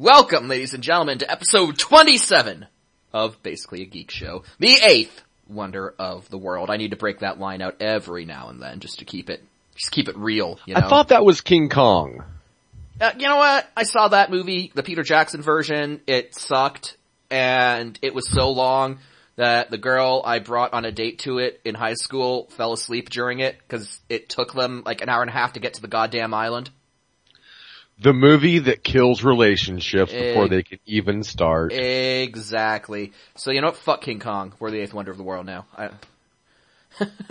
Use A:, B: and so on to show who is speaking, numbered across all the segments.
A: Welcome, ladies and gentlemen, to episode 27 of Basically a Geek Show. The eighth wonder of the world. I need to break that line out every now and then just to keep it, just keep it real, you know?
B: I thought that was King Kong.
A: Uh, you know what? I saw that movie, the Peter Jackson version. It sucked, and it was so long that the girl I brought on a date to it in high school fell asleep during it because it took them like an hour and a half to get to the goddamn island.
B: The movie that kills relationships before
A: Egg-
B: they can even start.
A: Exactly. So you know what? Fuck King Kong. We're the eighth wonder of the world now. I...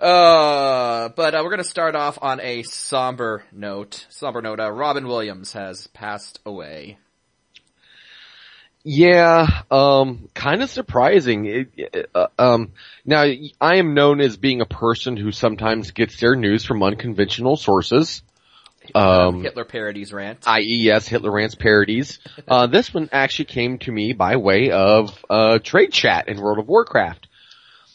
A: uh, but uh, we're gonna start off on a somber note. Somber note. Uh, Robin Williams has passed away.
B: Yeah, um, kind of surprising. It, uh, um, now I am known as being a person who sometimes gets their news from unconventional sources. Um,
A: Hitler parodies rant.
B: i.e. yes, Hitler Rants parodies. Uh, this one actually came to me by way of, uh, trade chat in World of Warcraft.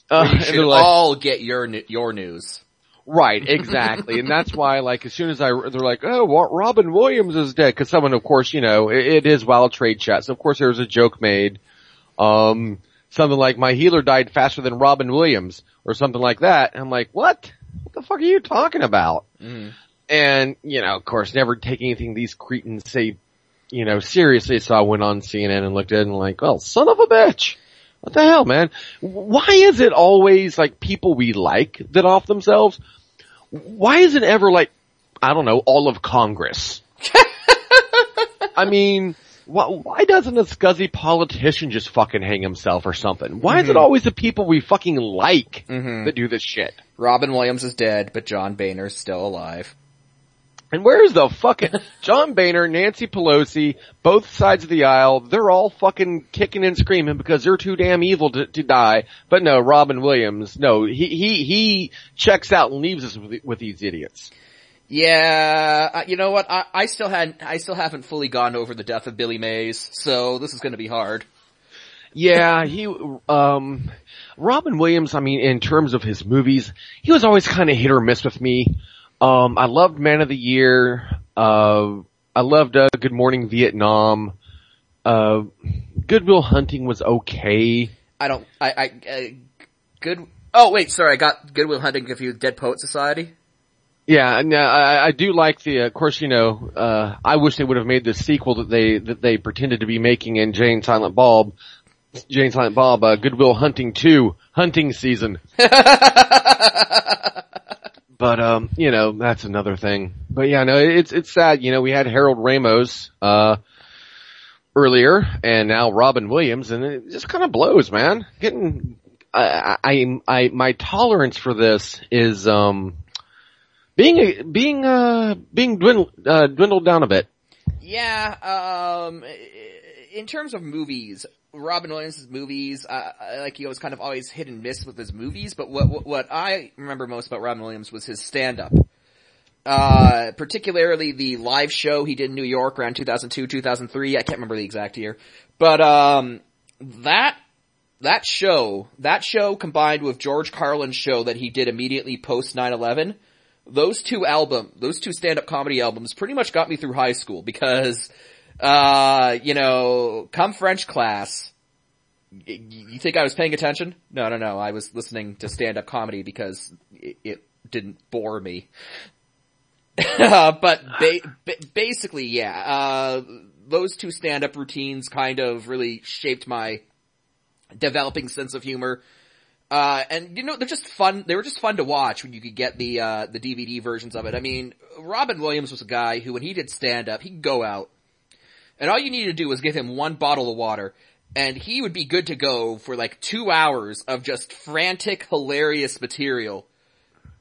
B: Uh,
A: you should
B: like-
A: all get your your news.
B: Right, exactly, and that's why, like, as soon as I, they're like, oh, what, Robin Williams is dead, because someone, of course, you know, it, it is wild trade chat, so of course there was a joke made, um, something like, my healer died faster than Robin Williams, or something like that, and I'm like, what? What the fuck are you talking about? And, you know, of course, never take anything these cretins say, you know, seriously, so I went on CNN and looked at it and like, well, son of a bitch. What the hell, man? Why is it always like people we like that off themselves? Why is it ever like, I don't know, all of Congress? I mean, why, why doesn't a scuzzy politician just fucking hang himself or something? Why is it mm-hmm. always the people we fucking like mm-hmm. that do this shit?
A: Robin Williams is dead, but John Boehner's still alive.
B: And where's the fucking John Boehner, Nancy Pelosi, both sides of the aisle? They're all fucking kicking and screaming because they're too damn evil to, to die. But no, Robin Williams, no, he he he checks out and leaves us with, with these idiots.
A: Yeah, uh, you know what? I, I still had I still haven't fully gone over the death of Billy Mays, so this is going to be hard.
B: Yeah, he um Robin Williams, I mean, in terms of his movies, he was always kind of hit or miss with me. Um, I loved Man of the Year. Uh, I loved uh, Good Morning Vietnam. Uh, Good Will Hunting was okay.
A: I don't. I. I. Uh, good. Oh wait, sorry. I got Good Will Hunting confused. Dead Poet Society.
B: Yeah, and uh, I, I do like the. Of course, you know, uh, I wish they would have made the sequel that they that they pretended to be making in Jay and Silent Bob, Jay and Silent Bob, uh, Good Will Hunting Two, Hunting Season. but um, you know, that's another thing. But yeah, no, it's it's sad. You know, we had Harold Ramis uh earlier, and now Robin Williams, and it just kind of blows, man. Getting, I, I, I, my tolerance for this is um being being uh being dwindled uh, dwindled down a bit.
A: Yeah. Um. In terms of movies, Robin Williams' movies, uh, like he was kind of always hit and miss with his movies. But what what, what I remember most about Robin Williams was his stand up. Uh, particularly the live show he did in New York around 2002, 2003. I can't remember the exact year, but um, that that show, that show combined with George Carlin's show that he did immediately post 9/11, those two album, those two stand-up comedy albums pretty much got me through high school because, uh, you know, come French class, you think I was paying attention? No, no, no. I was listening to stand-up comedy because it, it didn't bore me. uh, but ba- ba- basically, yeah, uh, those two stand-up routines kind of really shaped my developing sense of humor. Uh, and you know, they're just fun, they were just fun to watch when you could get the, uh, the DVD versions of it. I mean, Robin Williams was a guy who when he did stand-up, he'd go out, and all you needed to do was give him one bottle of water, and he would be good to go for like two hours of just frantic, hilarious material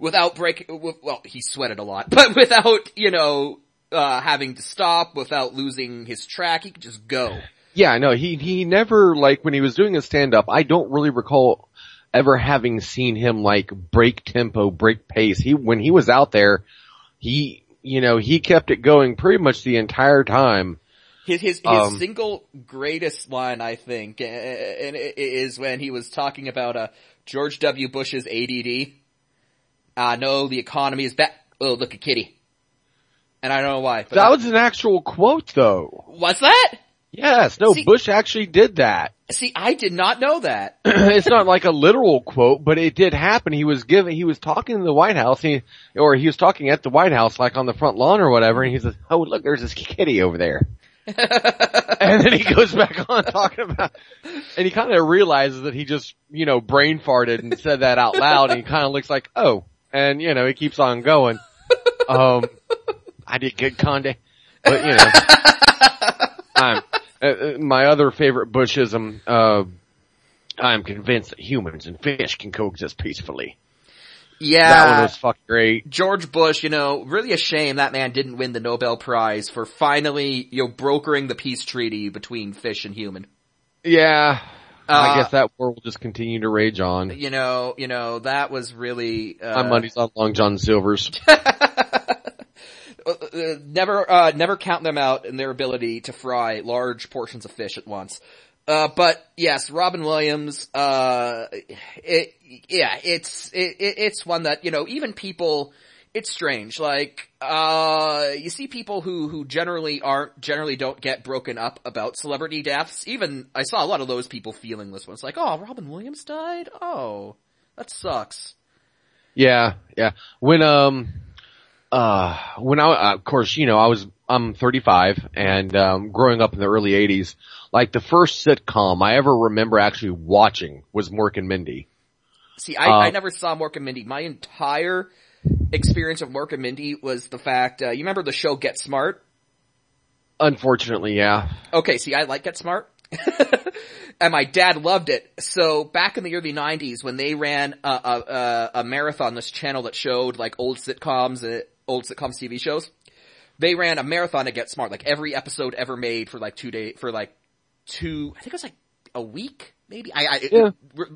A: without breaking, well, he sweated a lot, but without, you know, uh, having to stop, without losing his track, he could just go.
B: Yeah, no, he he never like when he was doing his stand up. I don't really recall ever having seen him like break tempo, break pace. He when he was out there, he you know he kept it going pretty much the entire time.
A: His his, his
B: Um,
A: single greatest line, I think, and is when he was talking about uh, George W. Bush's ADD. Uh, no, the economy is bad. Oh, look at Kitty. and I don't know why. But
B: That was an actual quote though.
A: what's that?
B: Yes, no,
A: See-
B: Bush actually did that.
A: See, I did not know that.
B: it's not like a literal quote, but it did happen. He was giving, he was talking in the White House, he, or he was talking at the White House, like on the front lawn or whatever, and he says, "Oh, look, there's this kitty over there." and then he goes back on talking about, and he kind of realizes that he just, you know, brain farted and said that out loud, and he kind of looks like, "Oh," and you know, he keeps on going. Um, I did good, Conde, but you know, uh, uh, my other favorite Bushism, uh, I'm convinced that humans and fish can coexist peacefully.
A: Yeah.
B: that one was fucking great.
A: George Bush, you know, really a shame that man didn't win the Nobel Prize for finally, you know, brokering the peace treaty between fish and human.
B: Yeah.
A: Uh,
B: I guess that war will just continue to rage on.
A: You know, you know, that was really, uh,
B: My money's on Long John Silver's.
A: uh, uh, never, uh, never count them out in their ability to fry large portions of fish at once. Uh, but yes, Robin Williams, uh, it, yeah, it's, it, it- it's one that, you know, even people, it's strange, like, uh, you see people who, who generally aren't, generally don't get broken up about celebrity deaths. Even, I saw a lot of those people feeling this one. It's like, oh, Robin Williams died? Oh, that sucks.
B: Yeah, yeah. When, um, uh, when I, of course, you know, I was, I'm 35 and, um, growing up in the early 80s, like the first sitcom I ever remember actually watching was Mork and Mindy.
A: See, I,
B: Uh,
A: I never saw Mork and Mindy. My entire experience of Mork and Mindy was the fact, uh, you remember the show Get Smart?
B: Unfortunately, yeah.
A: Okay, see, I like Get Smart. and my dad loved it. So back in the early 90s when they ran a, a, a, a marathon, this channel that showed like old sitcoms, uh, old sitcoms TV shows, they ran a marathon to Get Smart, like every episode ever made for like two days, for like two, I think it was like a week, maybe? I, I,
B: Yeah.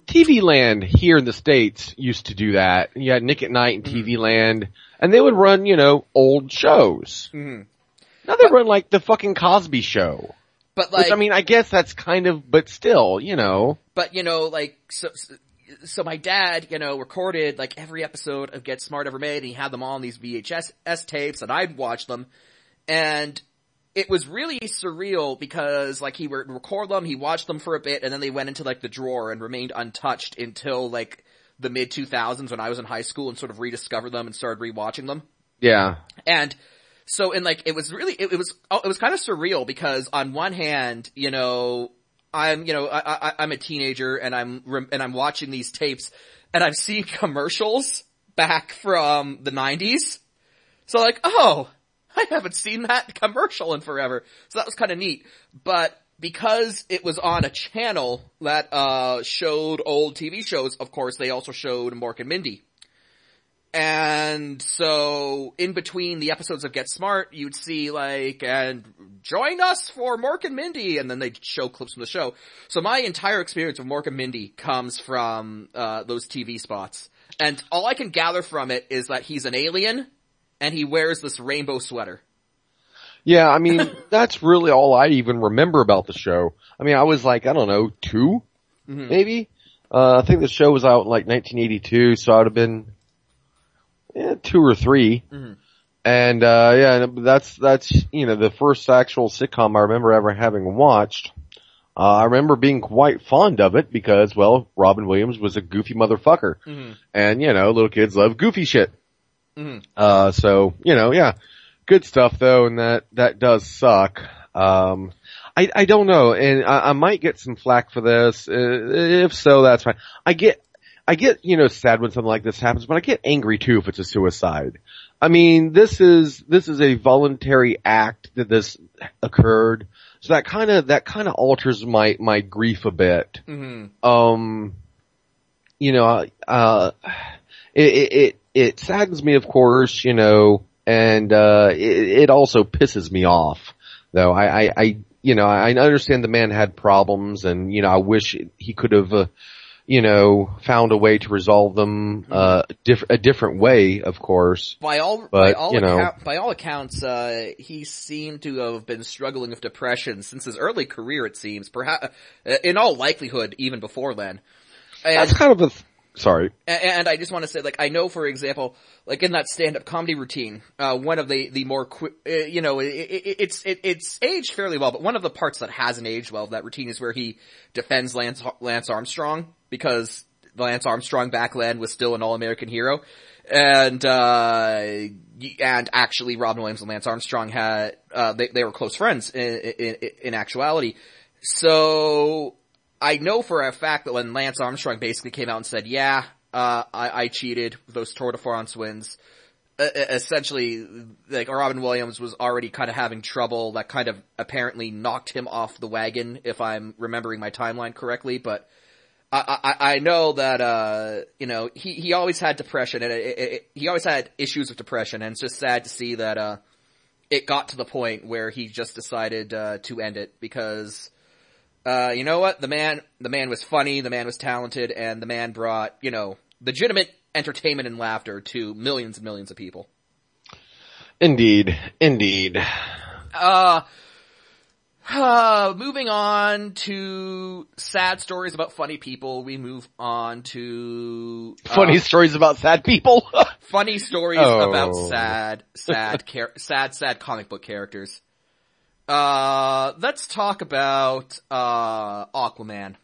B: TV Land here in the States used to do that. You had Nick at Nite and
A: Mm-hmm.
B: TV Land, and they would run, you know, old shows.
A: Mhm.
B: Now they run like the fucking Cosby show.
A: But like,
B: Which I mean, I guess that's kind of, but still, you know.
A: But you know, like so, so, so my dad, you know, recorded like every episode of Get Smart ever made, and he had them all on these VHS S tapes, and I'd watch them, and it was really surreal because like he would record them, he watched them for a bit, and then they went into like the drawer and remained untouched until like the mid 2000s when I was in high school and sort of rediscovered them and started rewatching them.
B: Yeah.
A: And so, and like, it was really, it, it was, oh, it was kind of surreal because on one hand, you know, I'm, you know, I, I, I'm a teenager and I'm, and I'm watching these tapes and I've seen commercials back from the 90s. So like, oh, I haven't seen that commercial in forever. So that was kind of neat. But because it was on a channel that, uh, showed old TV shows, of course, they also showed Mork and Mindy. And so, in between the episodes of Get Smart, you'd see like, and join us for Mork and Mindy, and then they'd show clips from the show. So my entire experience of Mork and Mindy comes from, uh, those TV spots. And all I can gather from it is that he's an alien, and he wears this rainbow sweater.
B: Yeah, I mean, that's really all I even remember about the show. I mean, I was like, I don't know, 2
A: Mhm.
B: maybe? Uh, I think the show was out in like 1982, so I'd have been, yeah, two or 3
A: Mhm.
B: And, uh, yeah, that's, that's, you know, the first actual sitcom I remember ever having watched. Uh, I remember being quite fond of it because, well, Robin Williams was a goofy motherfucker.
A: Mhm.
B: And, you know, little kids love goofy shit.
A: Mhm.
B: Uh, so, you know, yeah. Good stuff though, and that, that does suck. Um, I, I don't know, and I, I might get some flack for this. Uh, if so, that's fine. I get, I get, you know, sad when something like this happens, but I get angry too if it's a suicide. I mean, this is, this is a voluntary act that this occurred. So that kind of, that kind of alters my, my grief a bit
A: Mhm.
B: um, you know, uh, it, it, it, saddens me, of course, you know, and, uh, it, it also pisses me off, though. I, I, I, you know, I understand the man had problems and, you know, I wish he could have, uh, you know, found a way to resolve them, uh, diff- a different way, of course.
A: By all, by all,
B: you know.
A: account, by all accounts, uh, he seemed to have been struggling with depression since his early career, it seems. Perhaps, uh, in all likelihood, even before then. And,
B: That's kind of a, Sorry.
A: And, I just want to say, like, I know, for example, like in that stand-up comedy routine, uh, one of the, the more, qu- uh, you know, it, it, it's, it, it's aged fairly well, but one of the parts that hasn't aged well of that routine is where he defends Lance, Lance Armstrong because Lance Armstrong back then was still an all-American hero. And, uh, and actually Robin Williams and Lance Armstrong had, uh, they, they were close friends in, in, in actuality. So, I know for a fact that when Lance Armstrong basically came out and said, yeah, uh, I, I cheated those Tour de France wins, uh, essentially, like, Robin Williams was already kind of having trouble that kind of apparently knocked him off the wagon, if I'm remembering my timeline correctly, but, I, I, I know that, uh, you know, he, he always had depression and it, it, it, he always had issues with depression and it's just sad to see that, uh, it got to the point where he just decided, uh, to end it because, uh, you know what? The man, the man was funny, the man was talented, and the man brought, you know, legitimate entertainment and laughter to millions and millions of people.
B: Indeed. Indeed.
A: Uh, uh, moving on to sad stories about funny people, we move on to
B: uh, funny stories about sad people.
A: funny stories oh. about sad, sad, char- sad, sad comic book characters. Uh, let's talk about uh Aquaman.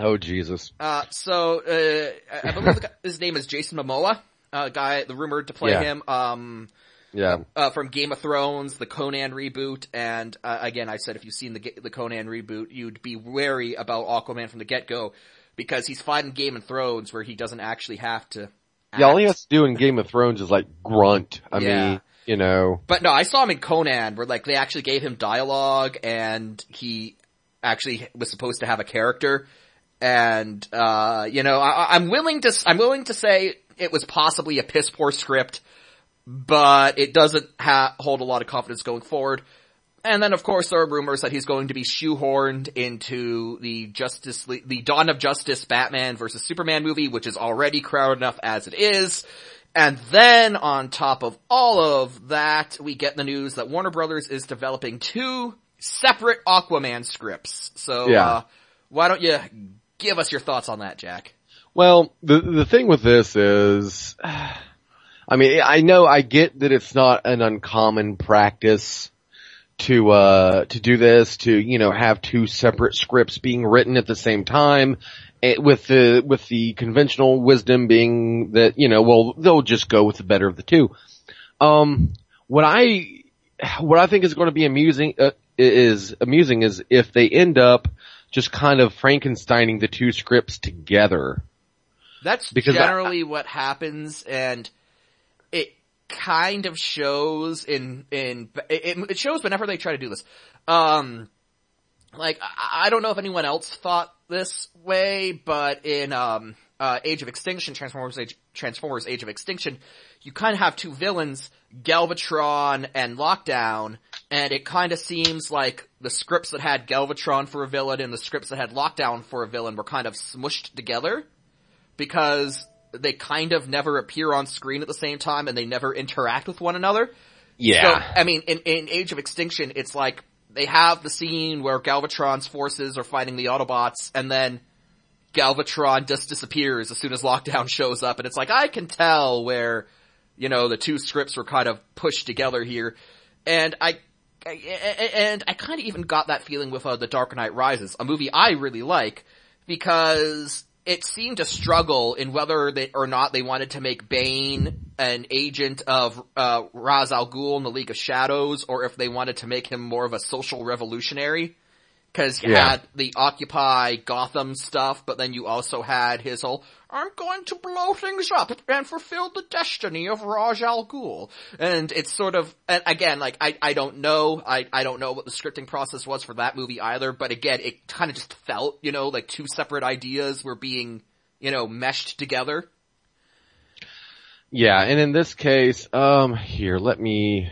B: Oh Jesus.
A: Uh, so uh, I believe his name is Jason Momoa, uh, guy the rumored to play
B: Yeah.
A: him. Um,
B: Yeah.
A: uh, from Game of Thrones, the Conan reboot, and uh, again, I said if you've seen the the Conan reboot, you'd be wary about Aquaman from the get go because he's fighting Game of Thrones where he doesn't actually have to.
B: Yeah, all he has to do in Game of Thrones is like grunt. I
A: Yeah.
B: mean, you know.
A: But no, I saw him in Conan where like they actually gave him dialogue and he actually was supposed to have a character. And, uh, you know, I, I'm willing to, I'm willing to say it was possibly a piss poor script, but it doesn't ha- hold a lot of confidence going forward. And then of course there are rumors that he's going to be shoehorned into the Justice Le- the Dawn of Justice Batman versus Superman movie, which is already crowded enough as it is. And then on top of all of that, we get the news that Warner Brothers is developing two separate Aquaman scripts. So,
B: Yeah.
A: uh, why don't you give us your thoughts on that, Jack?
B: Well, the the thing with this is, I mean, I know I get that it's not an uncommon practice to uh to do this to you know have two separate scripts being written at the same time eh, with the with the conventional wisdom being that you know well they'll just go with the better of the two um what i what i think is going to be amusing uh, is amusing is if they end up just kind of frankensteining the two scripts together
A: That's
B: Because I-
A: generally what happens and it kind of shows in, in, it, it shows whenever they try to do this. Um, like, I, I don't know if anyone else thought this way, but in, um, uh, Age of Extinction, Transformers Age, Transformers Age of Extinction, you kind of have two villains, Galvatron and Lockdown, and it kind of seems like the scripts that had Galvatron for a villain and the scripts that had Lockdown for a villain were kind of smushed together because they kind of never appear on screen at the same time and they never interact with one another. Yeah. So, I mean, in, in Age of Extinction, it's like they have the scene where Galvatron's forces are fighting the Autobots and then Galvatron just disappears as soon as Lockdown shows up and it's like, I can tell where, you know, the two scripts were kind of pushed together here. And I, I and I kind of even got that feeling with uh, The Dark Knight Rises, a movie I really like, because it seemed to struggle in whether they or not they wanted to make Bane an agent of uh, Ra's al Ghul in the League of Shadows, or if they wanted to make him more of a social revolutionary. Cause you
B: Yeah.
A: had the Occupy Gotham stuff, but then you also had his whole, I'm going to blow things up and fulfill the destiny of Ra's al Ghul. And it's sort of, and again, like, I, I don't know, I, I don't know what the scripting process was for that movie either, but again, it kind of just felt, you know, like two separate ideas were being, you know, meshed together.
B: Yeah, and in this case, um, here, let me.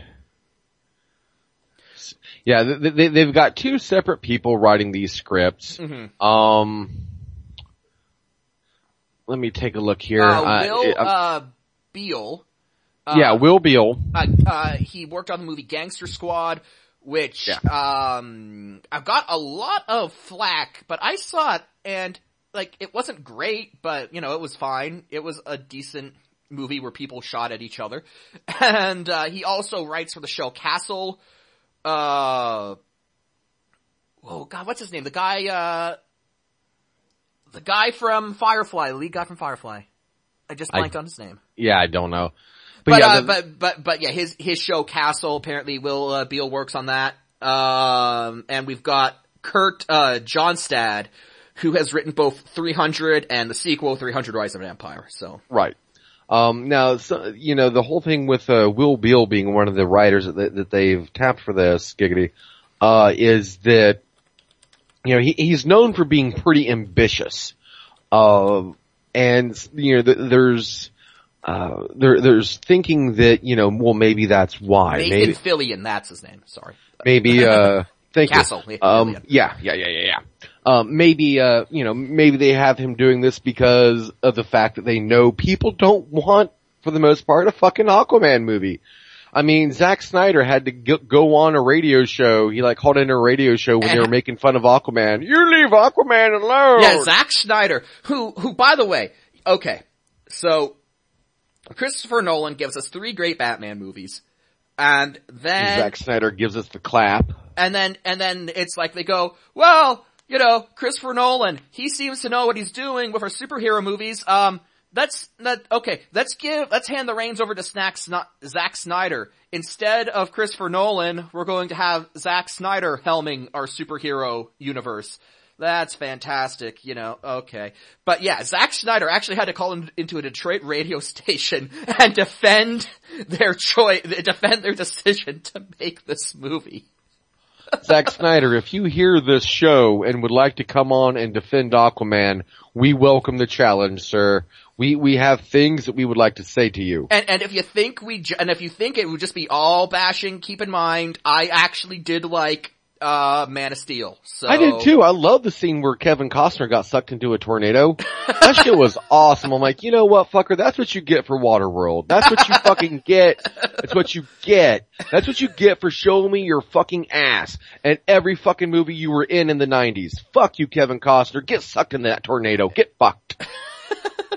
B: Yeah, they, they, they've got two separate people writing these scripts.
A: Mm-hmm.
B: Um, let me take a look here.
A: Uh,
B: Uh,
A: Will, uh, Beall. Uh,
B: yeah, Will Beall.
A: uh, he worked on the movie Gangster Squad, which,
B: Yeah.
A: um, I've got a lot of flack, but I saw it and like, it wasn't great, but, you know, it was fine. It was a decent movie where people shot at each other. And, uh, he also writes for the show Castle, uh, oh god, what's his name? The guy, uh, the guy from Firefly, the lead guy from Firefly. I just blanked
B: I,
A: on his name.
B: Yeah, I don't know.
A: But, but yeah, uh, the, but, but, but yeah, his, his show Castle, apparently Will, uh, Beall works on that. Um, and we've got Kurt, uh, Johnstad, who has written both 300 and the sequel, 300 Rise of an Empire, so.
B: Right. Um, now, so, you know, the whole thing with, uh, Will Beall being one of the writers that, that they've tapped for this, Giggity, uh, is that, you know, he, he's known for being pretty ambitious. Uh, and, you know, th- there's, uh, there, there's thinking that, you know, well maybe that's why.
A: Nathan
B: maybe,
A: Fillion, that's his name, sorry.
B: Maybe, uh, thank
A: Castle.
B: you. Um, yeah, yeah, yeah, yeah, yeah. Um, maybe, uh, you know, maybe they have him doing this because of the fact that they know people don't want, for the most part, a fucking Aquaman movie. I mean, Zack Snyder had to go on a radio show. He like called in a radio show when they were making fun of Aquaman. You leave Aquaman alone.
A: Yeah, Zack Snyder, who, who, by the way, okay, so Christopher Nolan gives us three great Batman movies, and then
B: Zack Snyder gives us the clap,
A: and then and then it's like they go, well, you know, Christopher Nolan, he seems to know what he's doing with our superhero movies. Um, let's that okay. Let's give let's hand the reins over to Snack, Zack Snyder instead of Christopher Nolan. We're going to have Zack Snyder helming our superhero universe. That's fantastic, you know, okay. But yeah, Zack Snyder actually had to call in, into a Detroit radio station and defend their choice, defend their decision to make this movie.
B: Zack Snyder, if you hear this show and would like to come on and defend Aquaman, we welcome the challenge, sir. We we have things that we would like to say to you.
A: And and if you think we and if you think it would just be all bashing, keep in mind I actually did like uh, Man of Steel. So
B: I did too. I love the scene where Kevin Costner got sucked into a tornado. that shit was awesome. I'm like, you know what, fucker? That's what you get for Waterworld. That's what you fucking get. That's what you get. That's what you get for showing me your fucking ass and every fucking movie you were in in the 90s. Fuck you, Kevin Costner. Get sucked in that tornado. Get fucked.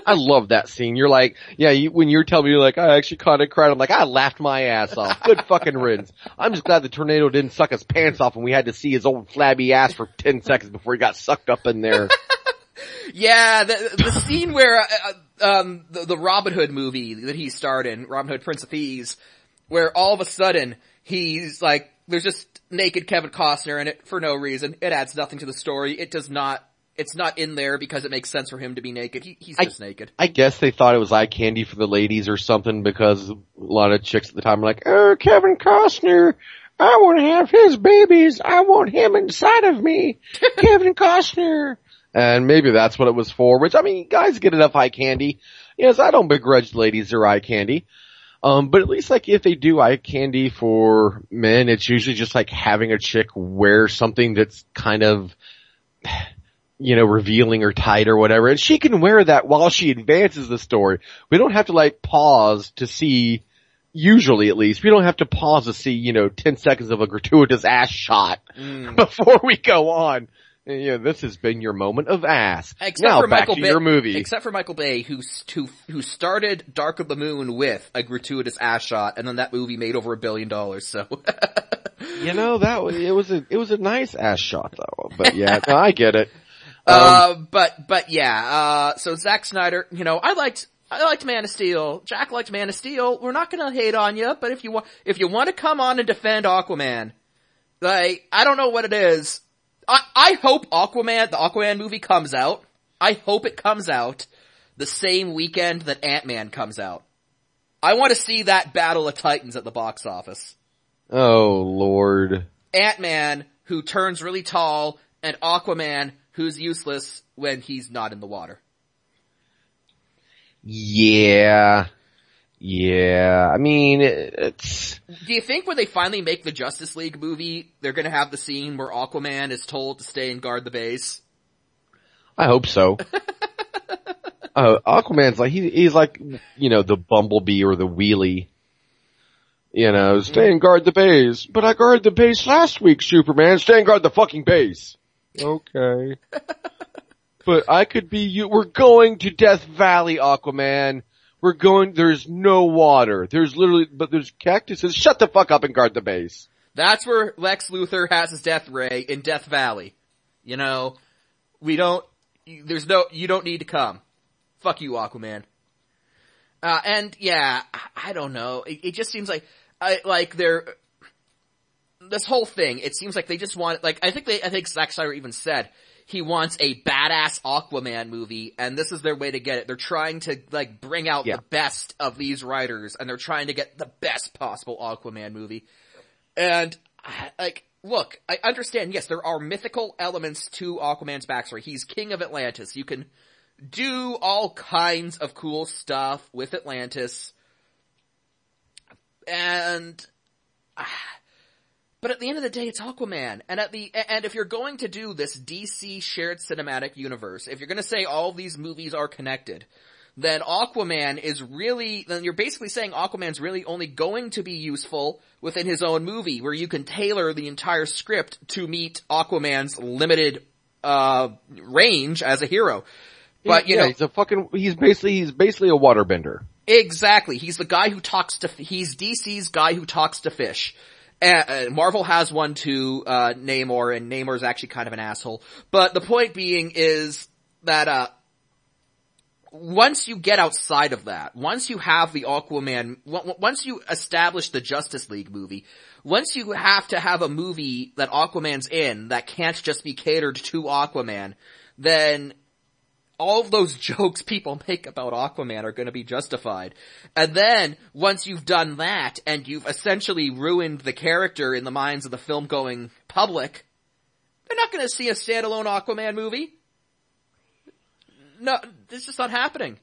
B: I love that scene. You're like, yeah, you, when you're telling me you're like, I actually caught a cried, I'm like, I laughed my ass off. Good fucking riddance. I'm just glad the tornado didn't suck his pants off and we had to see his old flabby ass for 10 seconds before he got sucked up in there.
A: yeah, the, the scene where, uh, um, the, the Robin Hood movie that he starred in, Robin Hood Prince of Thieves, where all of a sudden he's like, there's just naked Kevin Costner in it for no reason. It adds nothing to the story. It does not it's not in there because it makes sense for him to be naked. He, he's just
B: I,
A: naked.
B: I guess they thought it was eye candy for the ladies or something because a lot of chicks at the time were like, oh, Kevin Costner, I want to have his babies. I want him inside of me. Kevin Costner. And maybe that's what it was for, which I mean, guys get enough eye candy. Yes, I don't begrudge ladies their eye candy. Um, but at least like if they do eye candy for men, it's usually just like having a chick wear something that's kind of you know, revealing or tight or whatever. And she can wear that while she advances the story. We don't have to like pause to see, usually at least, we don't have to pause to see, you know, 10 seconds of a gratuitous ass shot mm. before we go on. Know, this has been your moment of ass.
A: Except
B: now,
A: for Michael Bay,
B: your movie.
A: Except for Michael Bay, who, who, who started Dark of the Moon with a gratuitous ass shot, and then that movie made over a billion dollars, so.
B: you know, that was, it was a, it was a nice ass shot though. But yeah, no, I get it.
A: Um, uh, but, but yeah, uh, so Zack Snyder, you know, I liked, I liked Man of Steel. Jack liked Man of Steel. We're not gonna hate on you, but if you want, if you want to come on and defend Aquaman, like, I don't know what it is. I, I hope Aquaman, the Aquaman movie comes out. I hope it comes out the same weekend that Ant-Man comes out. I want to see that battle of titans at the box office.
B: Oh lord.
A: Ant-Man, who turns really tall, and Aquaman, who's useless when he's not in the water.
B: Yeah. Yeah, I mean, it's...
A: Do you think when they finally make the Justice League movie, they're gonna have the scene where Aquaman is told to stay and guard the base?
B: I hope so. uh, Aquaman's like, he, he's like, you know, the bumblebee or the wheelie. You know, stay and guard the base. But I guarded the base last week, Superman. Stay and guard the fucking base. Okay. but I could be you. We're going to Death Valley, Aquaman. We're going, there's no water. There's literally, but there's cactuses. Shut the fuck up and guard the base.
A: That's where Lex Luthor has his death ray in Death Valley. You know, we don't, there's no, you don't need to come. Fuck you, Aquaman. Uh, and yeah, I don't know. It, it just seems like, I, like they're, this whole thing, it seems like they just want, like, I think they, I think Zack Snyder even said, he wants a badass Aquaman movie, and this is their way to get it. They're trying to, like, bring out
B: Yeah.
A: the best of these writers, and they're trying to get the best possible Aquaman movie. And, like, look, I understand, yes, there are mythical elements to Aquaman's backstory. He's king of Atlantis. You can do all kinds of cool stuff with Atlantis. And, ah, but at the end of the day, it's Aquaman. And at the, and if you're going to do this DC shared cinematic universe, if you're gonna say all these movies are connected, then Aquaman is really, then you're basically saying Aquaman's really only going to be useful within his own movie, where you can tailor the entire script to meet Aquaman's limited, uh, range as a hero. But, you
B: yeah,
A: know,
B: he's a fucking, he's basically, he's basically a waterbender.
A: Exactly. He's the guy who talks to, he's DC's guy who talks to fish. Uh, uh, Marvel has one to, uh, Namor, and Namor's actually kind of an asshole. But the point being is that, uh, once you get outside of that, once you have the Aquaman, once you establish the Justice League movie, once you have to have a movie that Aquaman's in that can't just be catered to Aquaman, then all those jokes people make about Aquaman are gonna be justified. And then, once you've done that, and you've essentially ruined the character in the minds of the film going public, they're not gonna see a standalone Aquaman movie. No, it's just not happening.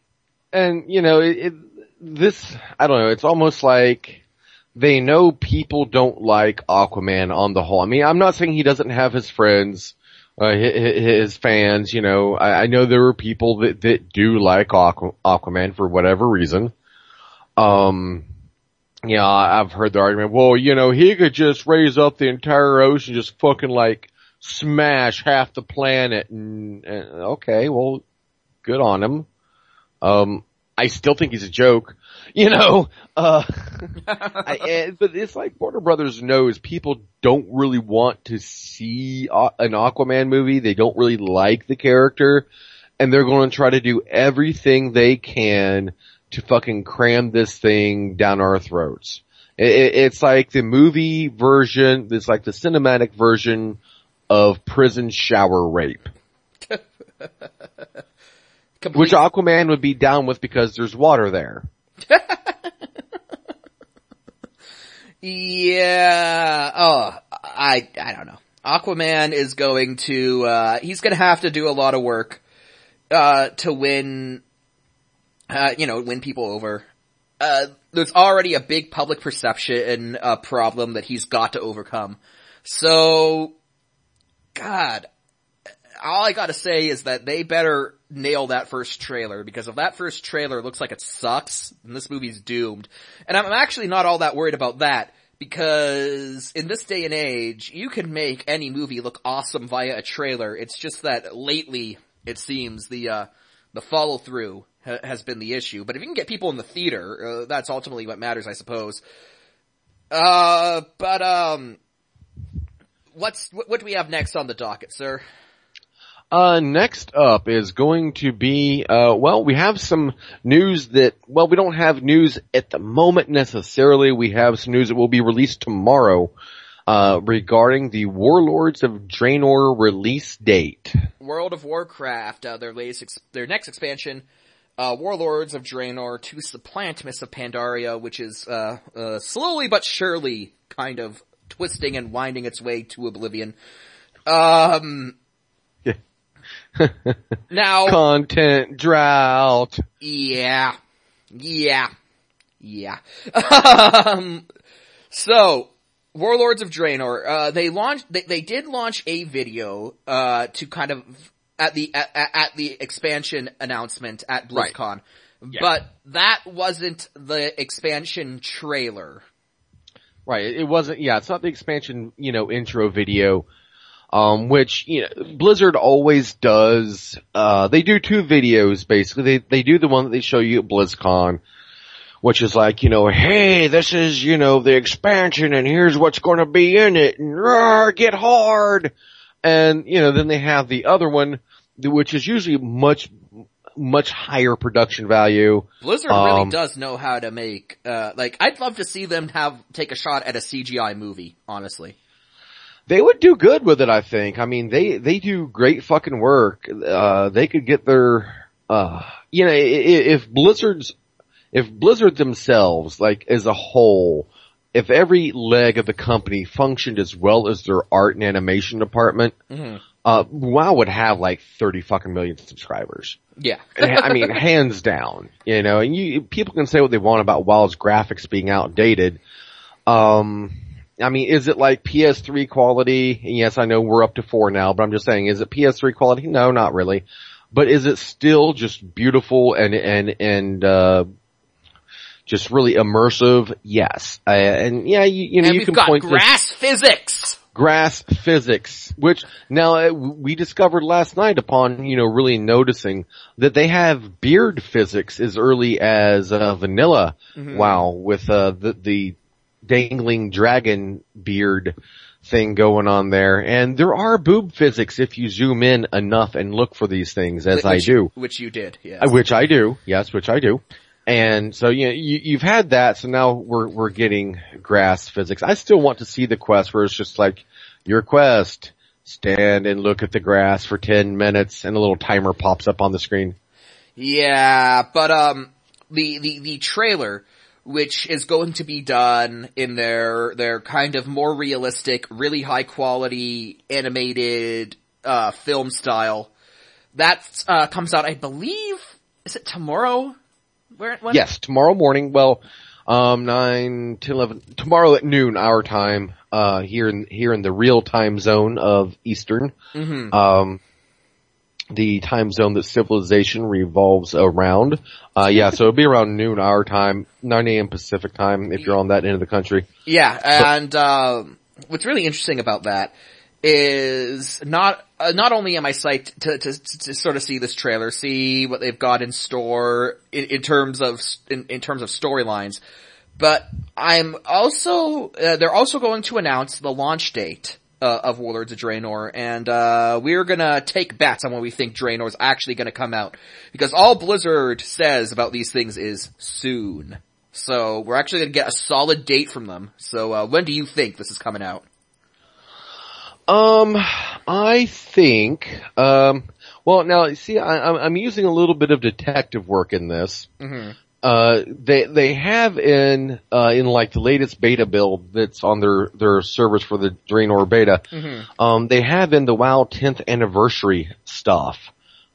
B: And, you know, it, it, this, I don't know, it's almost like they know people don't like Aquaman on the whole. I mean, I'm not saying he doesn't have his friends, uh, hi- hi- his fans, you know, I, I know there are people that, that do like Aqu- Aquaman for whatever reason. Um, yeah, I've heard the argument, well, you know, he could just raise up the entire ocean, just fucking like smash half the planet and, and okay, well, good on him. Um, I still think he's a joke, you know. Uh, I, but it's like Warner Brothers knows people don't really want to see uh, an Aquaman movie. They don't really like the character, and they're going to try to do everything they can to fucking cram this thing down our throats. It, it's like the movie version. It's like the cinematic version of prison shower rape.
A: Complete-
B: Which Aquaman would be down with because there's water there.
A: Yeah. Oh, I I don't know. Aquaman is going to uh he's going to have to do a lot of work uh to win uh you know, win people over. Uh there's already a big public perception uh problem that he's got to overcome. So god, all I got to say is that they better nail that first trailer because if that first trailer looks like it sucks, then this movie's doomed. And I'm actually not all that worried about that because in this day and age, you can make any movie look awesome via a trailer. It's just that lately, it seems the uh, the follow through ha- has been the issue. But if you can get people in the theater, uh, that's ultimately what matters, I suppose. Uh, but um, what's what, what do we have next on the docket, sir?
B: Uh, next up is going to be, uh, well, we have some news that, well, we don't have news at the moment necessarily. We have some news that will be released tomorrow, uh, regarding the Warlords of Draenor release date.
A: World of Warcraft, uh, their latest, ex- their next expansion, uh, Warlords of Draenor to supplant Mists of Pandaria, which is, uh, uh, slowly but surely kind of twisting and winding its way to oblivion. Um, now,
B: Content drought.
A: yeah, yeah, yeah. um, so, Warlords of Draenor, uh, they launched, they, they did launch a video, uh, to kind of, at the, at, at the expansion announcement at
B: Right.
A: BlizzCon. But that wasn't the expansion trailer.
B: Right. It wasn't, yeah, it's not the expansion, you know, intro video. Um, which, you know, Blizzard always does, uh, they do two videos basically. They, they do the one that they show you at BlizzCon, which is like, you know, hey, this is, you know, the expansion and here's what's gonna be in it and roar, get hard. And, you know, then they have the other one, which is usually much, much higher production value.
A: Blizzard really
B: Um,
A: does know how to make, uh, like, I'd love to see them have, take a shot at a CGI movie, honestly.
B: They would do good with it, I think. I mean, they, they do great fucking work. Uh, they could get their, uh, you know, if Blizzard's, if Blizzard themselves, like, as a whole, if every leg of the company functioned as well as their art and animation department, uh, WoW would have like 30 fucking million subscribers.
A: Yeah.
B: I mean, hands down, you know, and you, people can say what they want about WoW's graphics being outdated. Um, I mean, is it like PS3 quality? Yes, I know we're up to four now, but I'm just saying, is it PS3 quality? No, not really. But is it still just beautiful and, and, and, uh, just really immersive? Yes. Uh, and yeah, you, you know,
A: and
B: you
A: we've
B: can
A: got
B: point to
A: grass physics!
B: grass physics, which now uh, we discovered last night upon, you know, really noticing that they have beard physics as early as uh, vanilla. Wow, with uh, the the dangling dragon beard thing going on there. And there are boob physics if you zoom in enough and look for these things as I do.
A: Which you did, yes.
B: Uh, Which I do, yes, which I do. And so, you know, you, you've had that, so now we're, we're getting grass physics. I still want to see the quest where it's just like, your quest, stand and look at the grass for 10 minutes and a little timer pops up on the screen.
A: Yeah, but um, the the the trailer, which is going to be done in their their kind of more realistic, really high quality animated uh film style, that uh comes out, I believe, is it tomorrow? Where when?
B: Yes, tomorrow morning, well, um, 9 to 11, tomorrow at noon our time, uh, here in, here in the real time zone of Eastern. Um, the time zone that civilization revolves around. Uh, yeah, so it'll be around noon our time, 9 a.m. Pacific time if you're on that end of the country.
A: Yeah, and um, what's really interesting about that is not uh, not only am I psyched to, to to sort of see this trailer, see what they've got in store in, in terms of in, in terms of storylines, but I'm also uh, they're also going to announce the launch date. Uh, of Warlords of Draenor, and uh, we're gonna take bets on when we think Draenor's actually gonna come out, because all Blizzard says about these things is soon. So we're actually gonna get a solid date from them. So uh, when do you think this is coming out?
B: Um, I think, um, well now, see, I, I'm- I'm using a little bit of detective work in this. Uh, they, they have in, uh, in like the latest beta build that's on their, their servers for the Draenor beta, um, they have in the WoW 10th anniversary stuff,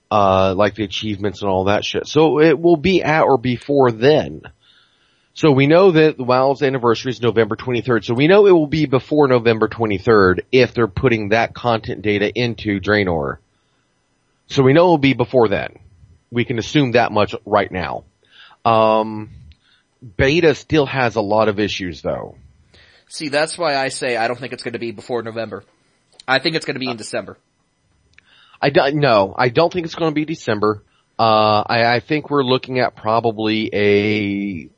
B: uh, like the achievements and all that shit. So it will be at or before then. So we know that the WoW's anniversary is November 23rd. So we know it will be before November 23rd if they're putting that content data into Draenor. So we know it will be before then. We can assume that much right now. Um, beta still has a lot of issues though.
A: See, that's why I say I don't think it's gonna be before November. I think it's gonna be in December.
B: I don't, no, I don't think it's going to be December. Uh, I, I think we're looking at probably a,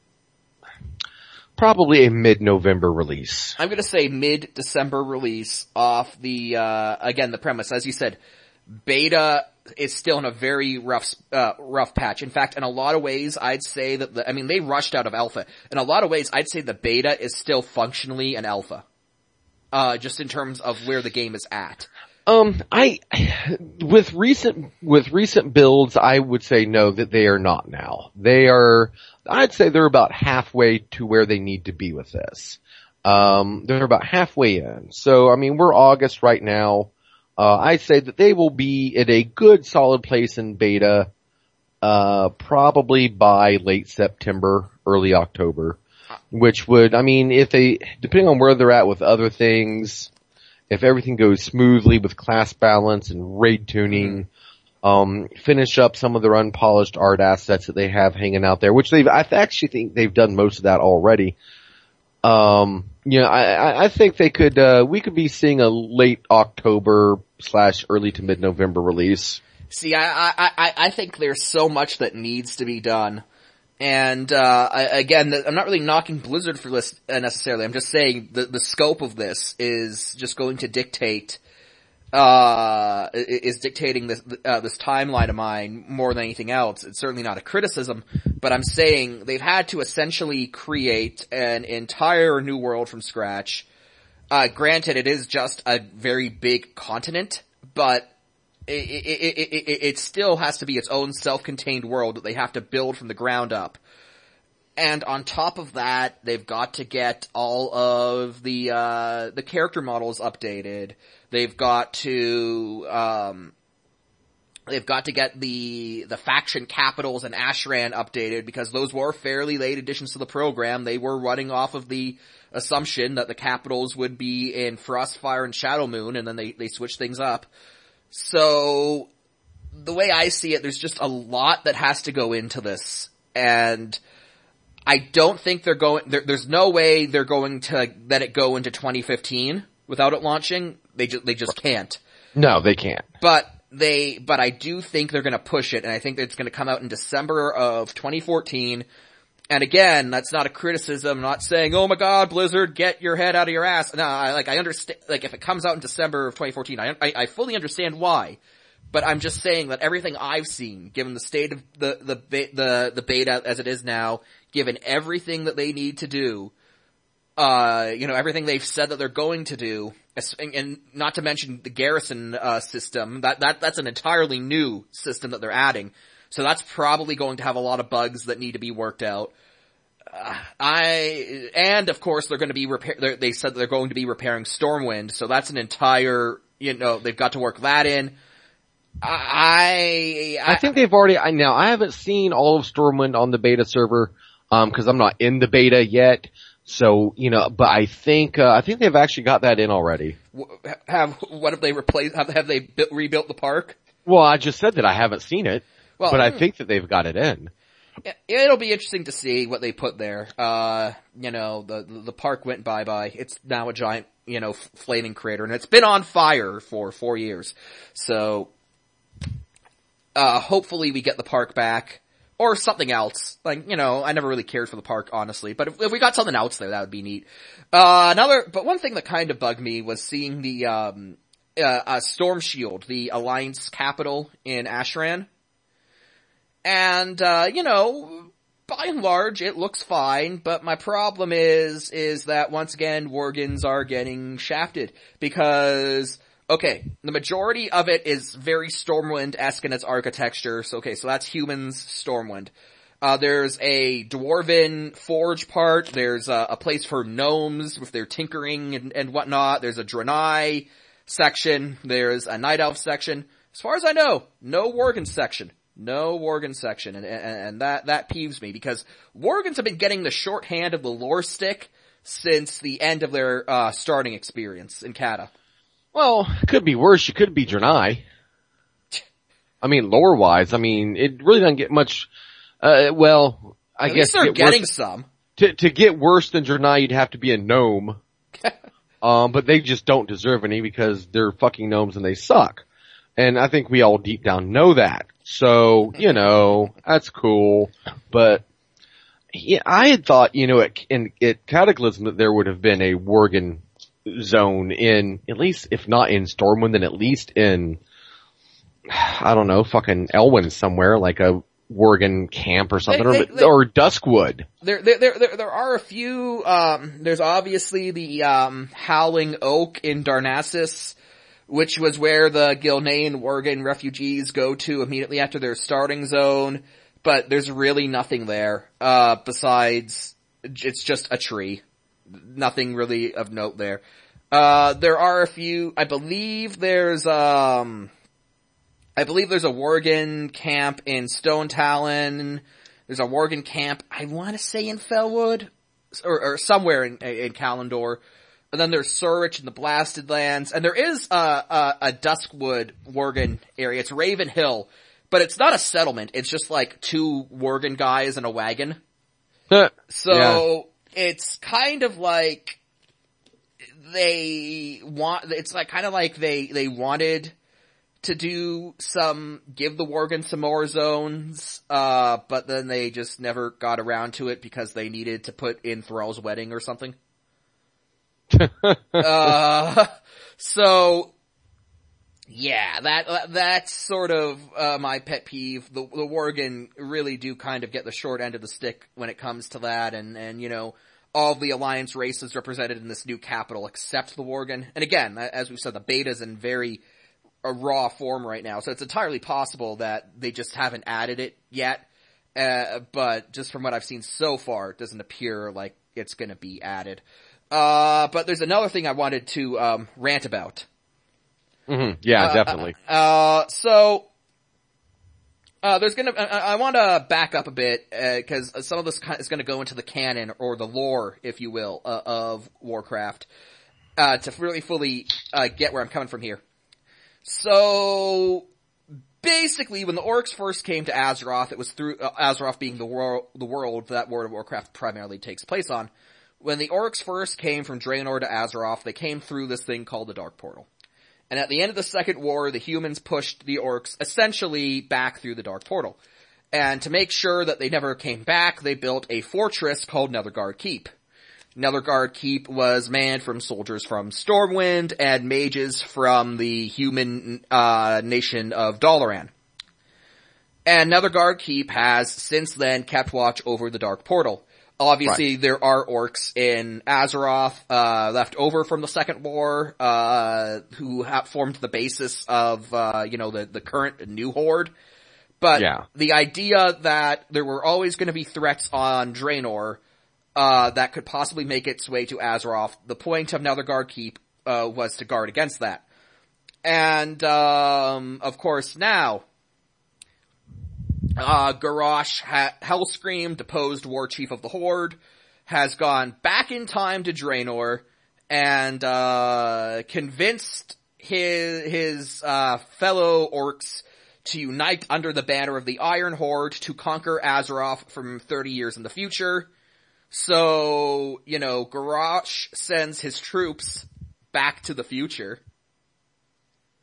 B: probably a mid-November release.
A: I'm gonna say mid-December release off the, uh, again, the premise, as you said, beta is still in a very rough, uh, rough patch. In fact, in a lot of ways, I'd say that the, I mean, they rushed out of alpha. In a lot of ways, I'd say the beta is still functionally an alpha. Uh, just in terms of where the game is at.
B: Um, I, with recent, with recent builds, I would say no, that they are not now. They are, I'd say they're about halfway to where they need to be with this. Um, they're about halfway in. So, I mean, we're August right now. Uh, I say that they will be at a good solid place in beta, uh, probably by late September, early October. Which would, I mean, if they, depending on where they're at with other things, if everything goes smoothly with class balance and raid tuning, um, finish up some of their unpolished art assets that they have hanging out there, which they've, I actually think they've done most of that already. Um, you know, I, I- think they could, uh, we could be seeing a late October slash early to mid-November release.
A: See, I, I, I, I think there's so much that needs to be done. And, uh, I, again, the, I'm not really knocking Blizzard for this uh, necessarily. I'm just saying the, the scope of this is just going to dictate, uh, is dictating this, uh, this timeline of mine more than anything else. It's certainly not a criticism, but I'm saying they've had to essentially create an entire new world from scratch. Uh, granted, it is just a very big continent, but it, it, it, it, it still has to be its own self-contained world that they have to build from the ground up. And on top of that, they've got to get all of the, uh, the character models updated. They've got to, um, they've got to get the, the faction capitals and Ashran updated because those were fairly late additions to the program. They were running off of the assumption that the capitals would be in Frostfire and Shadowmoon and then they, they switched things up. So, the way I see it, there's just a lot that has to go into this, and I don't think they're going, there, there's no way they're going to let it go into 2015 without it launching. They just, they just can't.
B: No, they can't.
A: But they, but I do think they're gonna push it, and I think it's gonna come out in December of 2014. And again, that's not a criticism, I'm not saying, oh my god, Blizzard, get your head out of your ass. No, I, like, I understand, like, if it comes out in December of 2014, I, I, I fully understand why. But I'm just saying that everything I've seen, given the state of the, the, the, the beta as it is now, given everything that they need to do, uh, you know, everything they've said that they're going to do, and, not to mention the garrison, uh, system, that, that, that's an entirely new system that they're adding. So that's probably going to have a lot of bugs that need to be worked out. Uh, I, and of course they're going to be repair, they said they're going to be repairing Stormwind, so that's an entire, you know, they've got to work that in. I, I,
B: I think they've already, I now, I haven't seen all of Stormwind on the beta server, um, cause I'm not in the beta yet. So, you know, but I think, uh, I think they've actually got that in already.
A: have, what have they replaced, have, have they bu- rebuilt the park?
B: Well, I just said that I haven't seen it,
A: Well,
B: but I
A: hmm.
B: think that they've got it in.
A: It- It'll be interesting to see what they put there. Uh, you know, the, the park went bye-bye. It's now a giant, you know, flaming crater and it's been on fire for four years. So, uh, hopefully we get the park back. Or something else. Like, you know, I never really cared for the park, honestly. But if, if we got something else there, that would be neat. Uh, another, but one thing that kind of bugged me was seeing the, um, uh, uh, Storm Shield, the Alliance capital in Ashran. And, uh, you know, by and large, it looks fine, but my problem is, is that once again, Worgens are getting shafted. Because, okay, the majority of it is very Stormwind-esque in its architecture, so okay, so that's humans, Stormwind. Uh, there's a dwarven forge part, there's a, a place for gnomes with their tinkering and, and whatnot, there's a Draenei section, there's a night elf section. As far as I know, no Worgen section. No Worgen section, and, and, and that, that peeves me, because Worgens have been getting the shorthand of the lore stick since the end of their, uh, starting experience in Cata.
B: Well, it could be worse. You could be Draenei. I mean, lore wise, I mean, it really doesn't get much, uh, well, I
A: At
B: guess
A: least they're
B: get
A: getting
B: worse,
A: some.
B: to, to get worse than Draenei, you'd have to be a gnome. um, but they just don't deserve any because they're fucking gnomes and they suck. And I think we all deep down know that. So, you know, that's cool. But, yeah, I had thought, you know, at, in, at Cataclysm that there would have been a Worgen zone in, at least, if not in Stormwind, then at least in, I don't know, fucking Elwynn somewhere, like a Worgen camp or something,
A: They-
B: or,
A: they- they-
B: or Duskwood.
A: There, there, there, there, there are a few, um, there's obviously the, um, Howling Oak in Darnassus, which was where the Gilnean Worgen refugees go to immediately after their starting zone, but there's really nothing there, uh, besides, it's just a tree. Nothing really of note there. Uh, there are a few, I believe there's, um, I believe there's a Worgen camp in Stonetalon. There's a Worgen camp, I want to say in Felwood, or, or somewhere in, in Kalimdor. And then there's Surwich in the Blasted Lands, and there is a, a, a Duskwood Worgen area. It's Raven Hill, but it's not a settlement. It's just like two Worgen guys in a wagon. So, it's kind of like they want, it's like kind of like they, they wanted to do some, give the Worgen some more zones, uh, but then they just never got around to it because they needed to put in Thrall's wedding or something. uh, so, yeah, that, that's sort of, uh, my pet peeve. The, the Worgen really do kind of get the short end of the stick when it comes to that and, and, you know, all the alliance races represented in this new capital except the Worgen. And again, as we've said, the beta's in very a raw form right now, so it's entirely possible that they just haven't added it yet. Uh, but just from what I've seen so far, it doesn't appear like it's gonna be added. Uh, but there's another thing I wanted to, um, rant about.
B: Mm-hmm. Yeah, uh, definitely.
A: Uh, so, uh, there's gonna, I, I want to back up a bit, because uh, some of this is gonna go into the canon, or the lore, if you will, uh, of Warcraft, uh, to really fully, uh, get where I'm coming from here. So, basically, when the orcs first came to Azeroth, it was through, uh, Azeroth being the world, the world that World of Warcraft primarily takes place on. When the orcs first came from Draenor to Azeroth, they came through this thing called the Dark Portal. And at the end of the Second War, the humans pushed the orcs essentially back through the Dark Portal. And to make sure that they never came back, they built a fortress called Nethergarde Keep. Nethergarde Keep was manned from soldiers from Stormwind and mages from the human uh, nation of Dalaran. And Nethergarde Keep has since then kept watch over the Dark Portal. Obviously, right. there are orcs in Azeroth, uh, left over from the Second War, uh, who have formed the basis of, uh, you know, the, the current new horde. But yeah. the idea that there were always going to be threats on Draenor, uh, that could possibly make its way to Azeroth, the point of Nethergarde Keep, uh, was to guard against that. And, um, of course now, uh, Garrosh, ha- Hellscream, deposed war chief of the Horde, has gone back in time to Draenor and, uh, convinced his, his, uh, fellow orcs to unite under the banner of the Iron Horde to conquer Azeroth from 30 years in the future. So, you know, Garrosh sends his troops back to the future.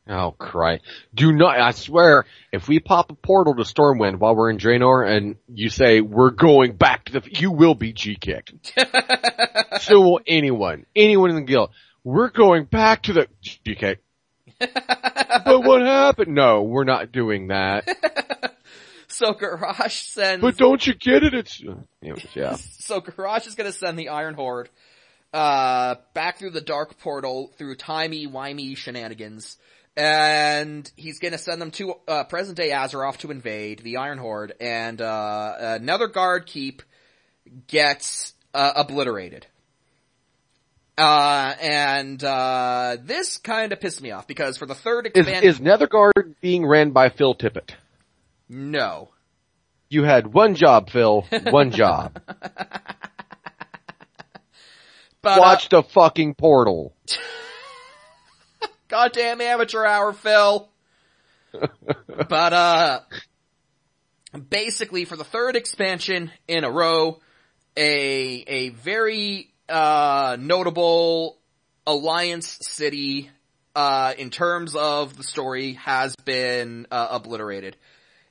B: Oh Christ. Do not, I swear, if we pop a portal to Stormwind while we're in Draenor and you say, we're going back to the, you will be G-kicked. so will anyone. Anyone in the guild. We're going back to the, G-kick. but what happened? No, we're not doing that.
A: so Garrosh sends.
B: But don't you get it? It's, anyways, yeah.
A: so Garrosh is gonna send the Iron Horde, uh, back through the Dark Portal through timey-wimey shenanigans and he's gonna send them to, uh, present day Azeroth to invade the Iron Horde, and, uh, Nethergarde Keep gets, uh, obliterated. Uh, and, uh, this kinda pissed me off, because for the third
B: expansion- Is, is Nethergarde being ran by Phil Tippett?
A: No.
B: You had one job, Phil. One job. but, Watch uh, the fucking portal.
A: Goddamn amateur hour, Phil. but, uh, basically for the third expansion in a row, a, a very, uh, notable alliance city, uh, in terms of the story has been, uh, obliterated.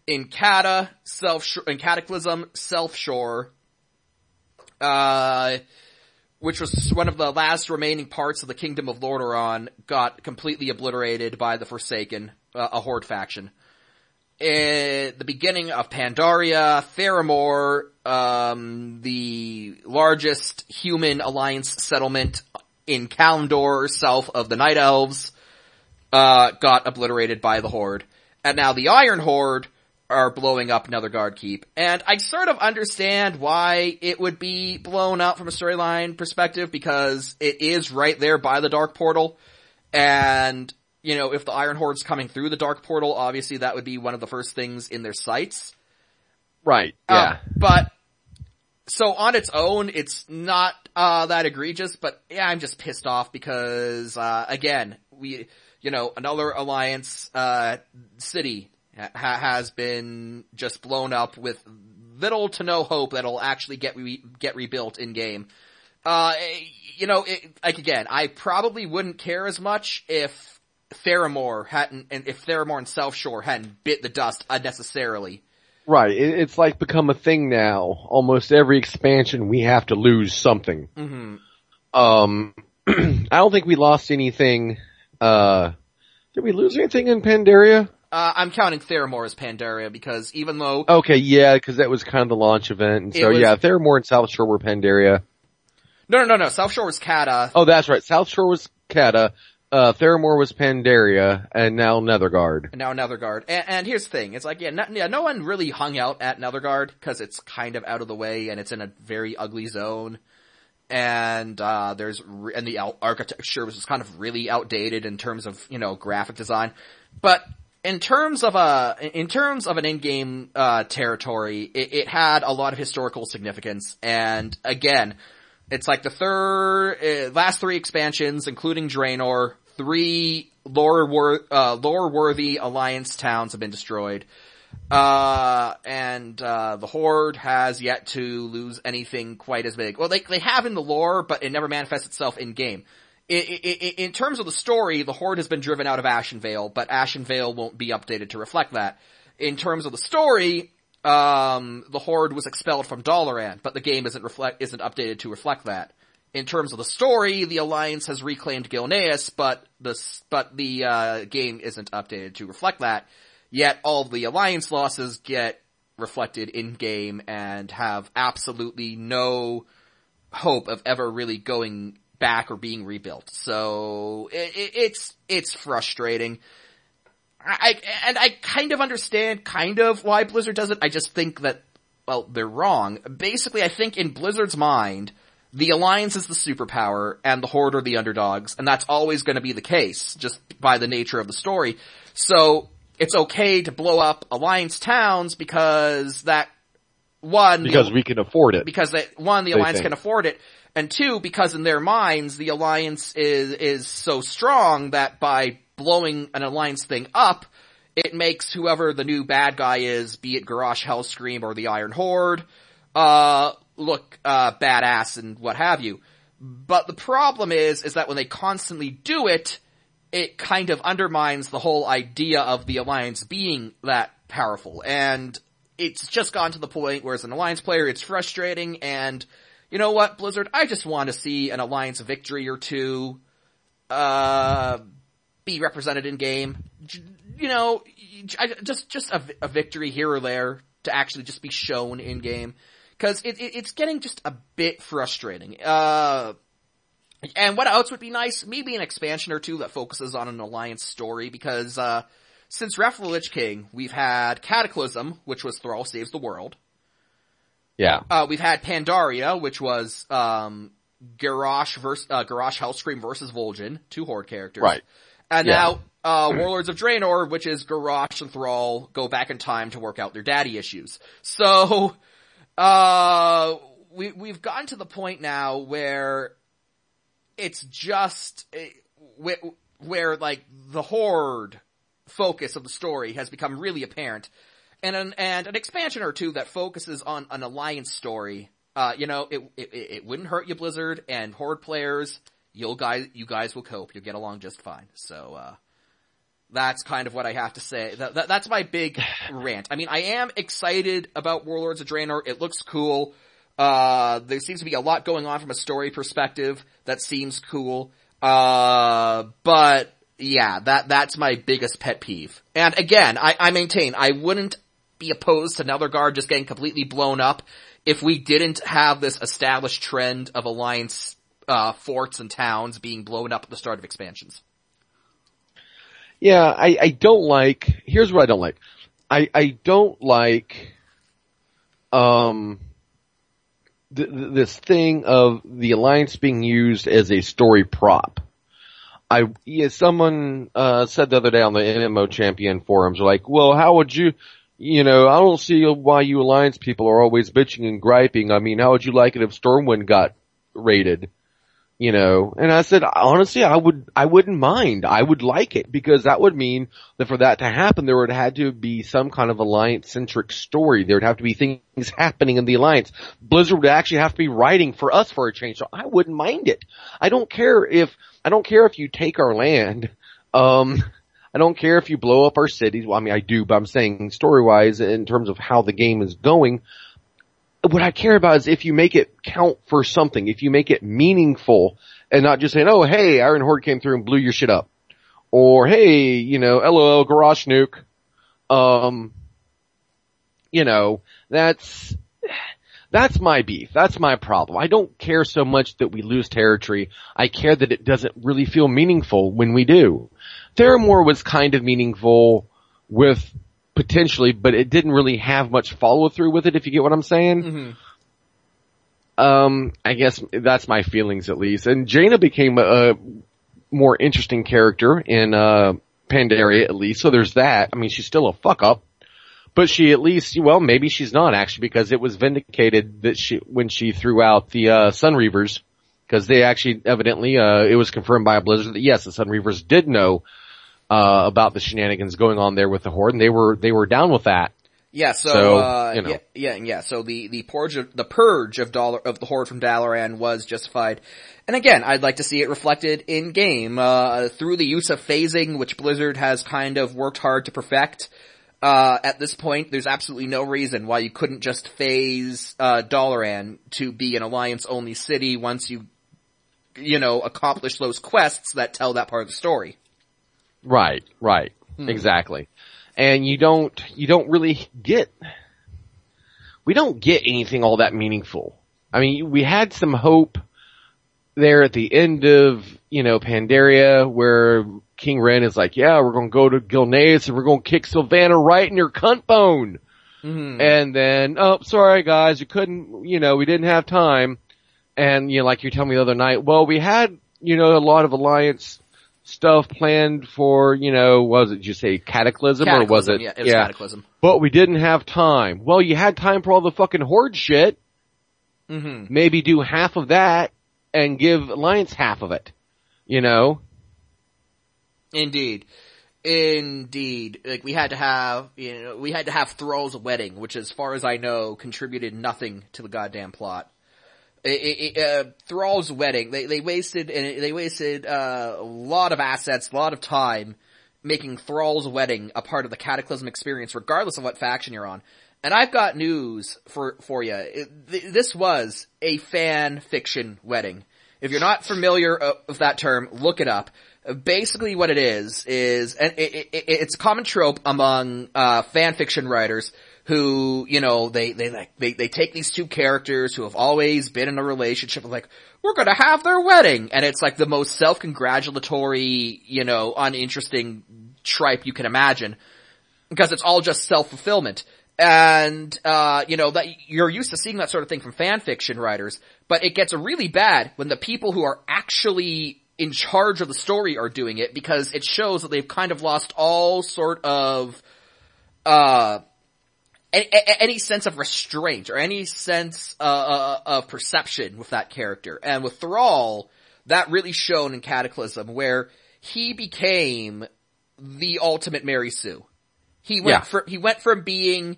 A: In Cata, self, in Cataclysm, Southshore, uh, which was one of the last remaining parts of the kingdom of Lordaeron, got completely obliterated by the Forsaken, uh, a Horde faction. The beginning of Pandaria, Theramore, um, the largest human alliance settlement in Kalimdor, south of the Night Elves, uh, got obliterated by the Horde. And now the Iron Horde, are blowing up Nethergarde Keep. And I sort of understand why it would be blown up from a storyline perspective because it is right there by the Dark Portal. And, you know, if the Iron Horde's coming through the Dark Portal, obviously that would be one of the first things in their sights.
B: Right, yeah.
A: Um, but, so on its own, it's not, uh, that egregious, but yeah, I'm just pissed off because, uh, again, we, you know, another alliance, uh, city ha- has been just blown up with little to no hope that it'll actually get re- get rebuilt in game. Uh, you know, it, like again, I probably wouldn't care as much if Theramore hadn't, and if Theramore and South Shore hadn't bit the dust unnecessarily.
B: Right. It, it's like become a thing now. Almost every expansion we have to lose something.
A: Mm-hmm.
B: Um, I don't think we lost anything, uh, did we lose anything in Pandaria?
A: Uh, I'm counting Theramore as Pandaria because even though
B: Okay, yeah, because that was kind of the launch event. And so
A: was-
B: yeah, Theramore and South Shore were Pandaria.
A: no, no, no, no, South Shore was Cata.
B: Oh, that's right. South Shore was Cata, uh, Theramore was Pandaria, and now Nethergarde.
A: And now Nethergarde. And, and here's the thing. It's like, yeah, no, yeah, no one really hung out at Nethergarde because it's kind of out of the way and it's in a very ugly zone. And, uh, there's, re- and the architecture was just kind of really outdated in terms of, you know, graphic design. But in terms of a, in terms of an in-game, uh, territory, it, it had a lot of historical significance. And again, it's like the third, uh, last three expansions, including Draenor, three lore, wor- uh, lore worthy alliance towns have been destroyed. Uh, and, uh, the Horde has yet to lose anything quite as big. Well, they, they have in the lore, but it never manifests itself in game. In terms of the story, the Horde has been driven out of Ashenvale, but Ashenvale won't be updated to reflect that. In terms of the story, um, the Horde was expelled from Dalaran, but the game isn't reflect, isn't updated to reflect that. In terms of the story, the Alliance has reclaimed Gilneas, but the, but the, uh, game isn't updated to reflect that. Yet all the Alliance losses get reflected in game and have absolutely no hope of ever really going back or being rebuilt. So it, it, it's it's frustrating. I and I kind of understand kind of why Blizzard does it. I just think that well they're wrong. Basically, I think in Blizzard's mind, the Alliance is the superpower and the Horde are the underdogs, and that's always going to be the case just by the nature of the story. So it's okay to blow up Alliance towns because that one
B: Because we can afford it.
A: because they, one, the alliance
B: think.
A: can afford it, and two, because in their minds, the alliance is is so strong that by blowing an alliance thing up, it makes whoever the new bad guy is, be it Garrosh Hellscream or the Iron Horde, uh, look uh, badass and what have you. But the problem is, is that when they constantly do it, it kind of undermines the whole idea of the alliance being that powerful. And it's just gone to the point where as an alliance player, it's frustrating and you know what, Blizzard, I just want to see an alliance victory or two, uh, be represented in game. You know, just, just a, a victory here or there to actually just be shown in game. Cause it, it, it's getting just a bit frustrating. Uh, and what else would be nice? Maybe an expansion or two that focuses on an alliance story because, uh, since Wrath of the Lich King, we've had Cataclysm, which was Thrall Saves the World.
B: Yeah.
A: Uh, we've had Pandaria, which was, um, Garrosh versus, uh, Garrosh Hellscream versus Vol'jin, two Horde characters.
B: Right.
A: And
B: Yeah.
A: now, uh, Warlords of Draenor, which is Garrosh and Thrall go back in time to work out their daddy issues. So, uh, we, we've gotten to the point now where it's just, eh, where, where like the Horde focus of the story has become really apparent. And an, and an expansion or two that focuses on an alliance story, uh, you know, it, it, it wouldn't hurt you Blizzard and Horde players. You'll guys, you guys will cope. You'll get along just fine. So, uh, that's kind of what I have to say. That, that, that's my big rant. I mean, I am excited about Warlords of Draenor. It looks cool. Uh, there seems to be a lot going on from a story perspective that seems cool. Uh, but yeah, that, that's my biggest pet peeve. And again, I, I maintain I wouldn't be opposed to Nethergarde just getting completely blown up if we didn't have this established trend of alliance, uh, forts and towns being blown up at the start of expansions.
B: Yeah, I, I don't like, here's what I don't like. I, I don't like, um, th- th- this thing of the alliance being used as a story prop. I, yeah, someone, uh, said the other day on the MMO champion forums, like, well, how would you, you know, I don't see why you alliance people are always bitching and griping. I mean, how would you like it if Stormwind got raided? You know, and I said, honestly, I would, I wouldn't mind. I would like it because that would mean that for that to happen, there would have to be some kind of alliance centric story. There would have to be things happening in the alliance. Blizzard would actually have to be writing for us for a change. So I wouldn't mind it. I don't care if, I don't care if you take our land. Um, I don't care if you blow up our cities. Well, I mean, I do, but I'm saying story wise in terms of how the game is going what I care about is if you make it count for something, if you make it meaningful and not just saying, oh hey, Iron Horde came through and blew your shit up. Or hey, you know, LOL Garrosh nuke. Um, you know, that's, that's my beef. That's my problem. I don't care so much that we lose territory. I care that it doesn't really feel meaningful when we do. Theramore was kind of meaningful with potentially, but it didn't really have much follow through with it, if you get what I'm saying.
A: Mm-hmm.
B: Um, I guess that's my feelings at least. And Jaina became a, a more interesting character in, uh, Pandaria at least, so there's that. I mean, she's still a fuck up. But she at least, well, maybe she's not actually because it was vindicated that she, when she threw out the, uh, Sun Reavers, because they actually evidently, uh, it was confirmed by a Blizzard that yes, the Sun Reavers did know uh, about the shenanigans going on there with the Horde, and they were they were down with that.
A: Yeah, so, so uh, you know. yeah, yeah, yeah. So the the purge of, the purge of dollar of the horde from Dalaran was justified, and again, I'd like to see it reflected in game uh, through the use of phasing, which Blizzard has kind of worked hard to perfect. Uh, at this point, there's absolutely no reason why you couldn't just phase uh, Dalaran to be an alliance only city once you, you know, accomplish those quests that tell that part of the story.
B: Right, right. Hmm. Exactly. And you don't, you don't really get, we don't get anything all that meaningful. I mean, we had some hope there at the end of, you know, Pandaria where King Wrynn is like, yeah, we're gonna go to Gilneas and we're gonna kick Sylvana right in your cunt bone. Mm-hmm. And then, oh, sorry guys, you couldn't, you know, we didn't have time. And, you know, like you told me the other night, well, we had, you know, a lot of alliance stuff planned for, you know, was it, did you say cataclysm,
A: cataclysm
B: or was it?
A: Yeah, it was yeah. cataclysm.
B: But we didn't have time. Well, you had time for all the fucking horde shit.
A: Mm-hmm.
B: Maybe do half of that and give Alliance half of it. You know?
A: Indeed. Indeed. Like we had to have, you know, we had to have Thrall's wedding, which as far as I know contributed nothing to the goddamn plot it, it, uh, Thrall's wedding, they, they wasted, they wasted, uh, a lot of assets, a lot of time making Thrall's wedding a part of the Cataclysm experience, regardless of what faction you're on. And I've got news for, for you. Th- this was a fan fiction wedding. If you're not familiar uh, with that term, look it up. Basically what it is, is, and it, it, it's a common trope among, uh, fan fiction writers who, you know, they, they like, they, they take these two characters who have always been in a relationship and like, we're gonna have their wedding. And it's like the most self-congratulatory, you know, uninteresting tripe you can imagine. Because it's all just self-fulfillment. And, uh, you know, that, you're used to seeing that sort of thing from fan fiction writers, but it gets really bad when the people who are actually in charge of the story are doing it because it shows that they've kind of lost all sort of, uh, any, sense of restraint or any sense uh, uh, of perception with that character. And with Thrall, that really shone in Cataclysm, where he became the ultimate Mary Sue. He went
B: yeah.
A: from he went from being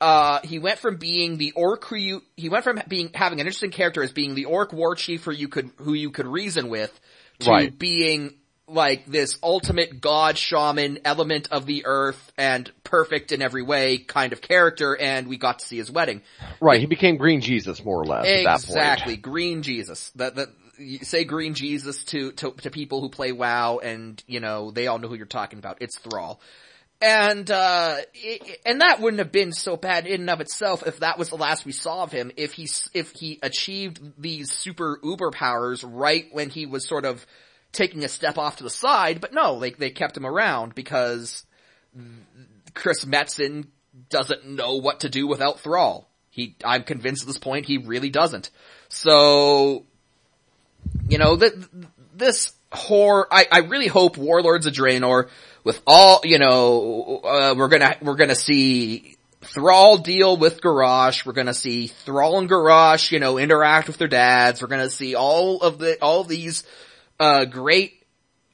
A: uh, he went from being the orc who you, he went from being, having an interesting character as being the orc war chief who you could, who you could reason with, to
B: right.
A: being like this ultimate god shaman element of the earth and perfect in every way kind of character and we got to see his wedding.
B: Right, he became Green Jesus more or less
A: Exactly, Green Jesus. That, that, say Green Jesus to, to, to people who play WoW and, you know, they all know who you're talking about. It's Thrall. And, uh, it, and that wouldn't have been so bad in and of itself if that was the last we saw of him, if he, if he achieved these super uber powers right when he was sort of taking a step off to the side, but no, they, they kept him around because Chris Metzen doesn't know what to do without Thrall. He, I'm convinced at this point he really doesn't. So, you know, th- this horror, I, I really hope Warlords of Draenor with all, you know, uh, we're gonna, we're gonna see Thrall deal with Garrosh. We're gonna see Thrall and Garrosh, you know, interact with their dads. We're gonna see all of the, all of these, uh, great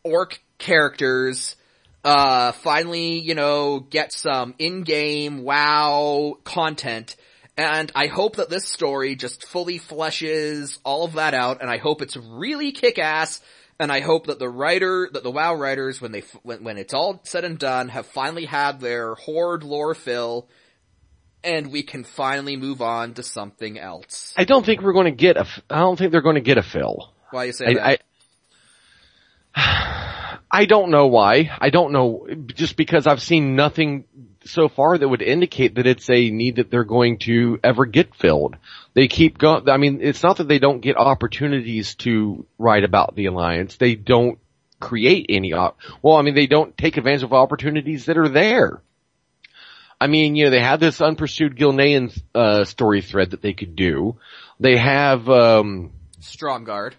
A: orc characters, uh, finally, you know, get some in-game WoW content. And I hope that this story just fully fleshes all of that out, and I hope it's really kick-ass, and I hope that the writer, that the WoW writers, when they, when, when it's all said and done, have finally had their Horde lore fill, and we can finally move on to something else.
B: I don't think we're going to get a. I don't think they're going to get a fill.
A: Why you say
B: I,
A: that?
B: I, I don't know why. I don't know. Just because I've seen nothing so far that would indicate that it's a need that they're going to ever get filled. They keep going. I mean, it's not that they don't get opportunities to write about the alliance. They don't create any. Op- well, I mean, they don't take advantage of opportunities that are there. I mean, you know, they have this unpursued Gilnean uh, story thread that they could do. They have um,
A: Stromgarde.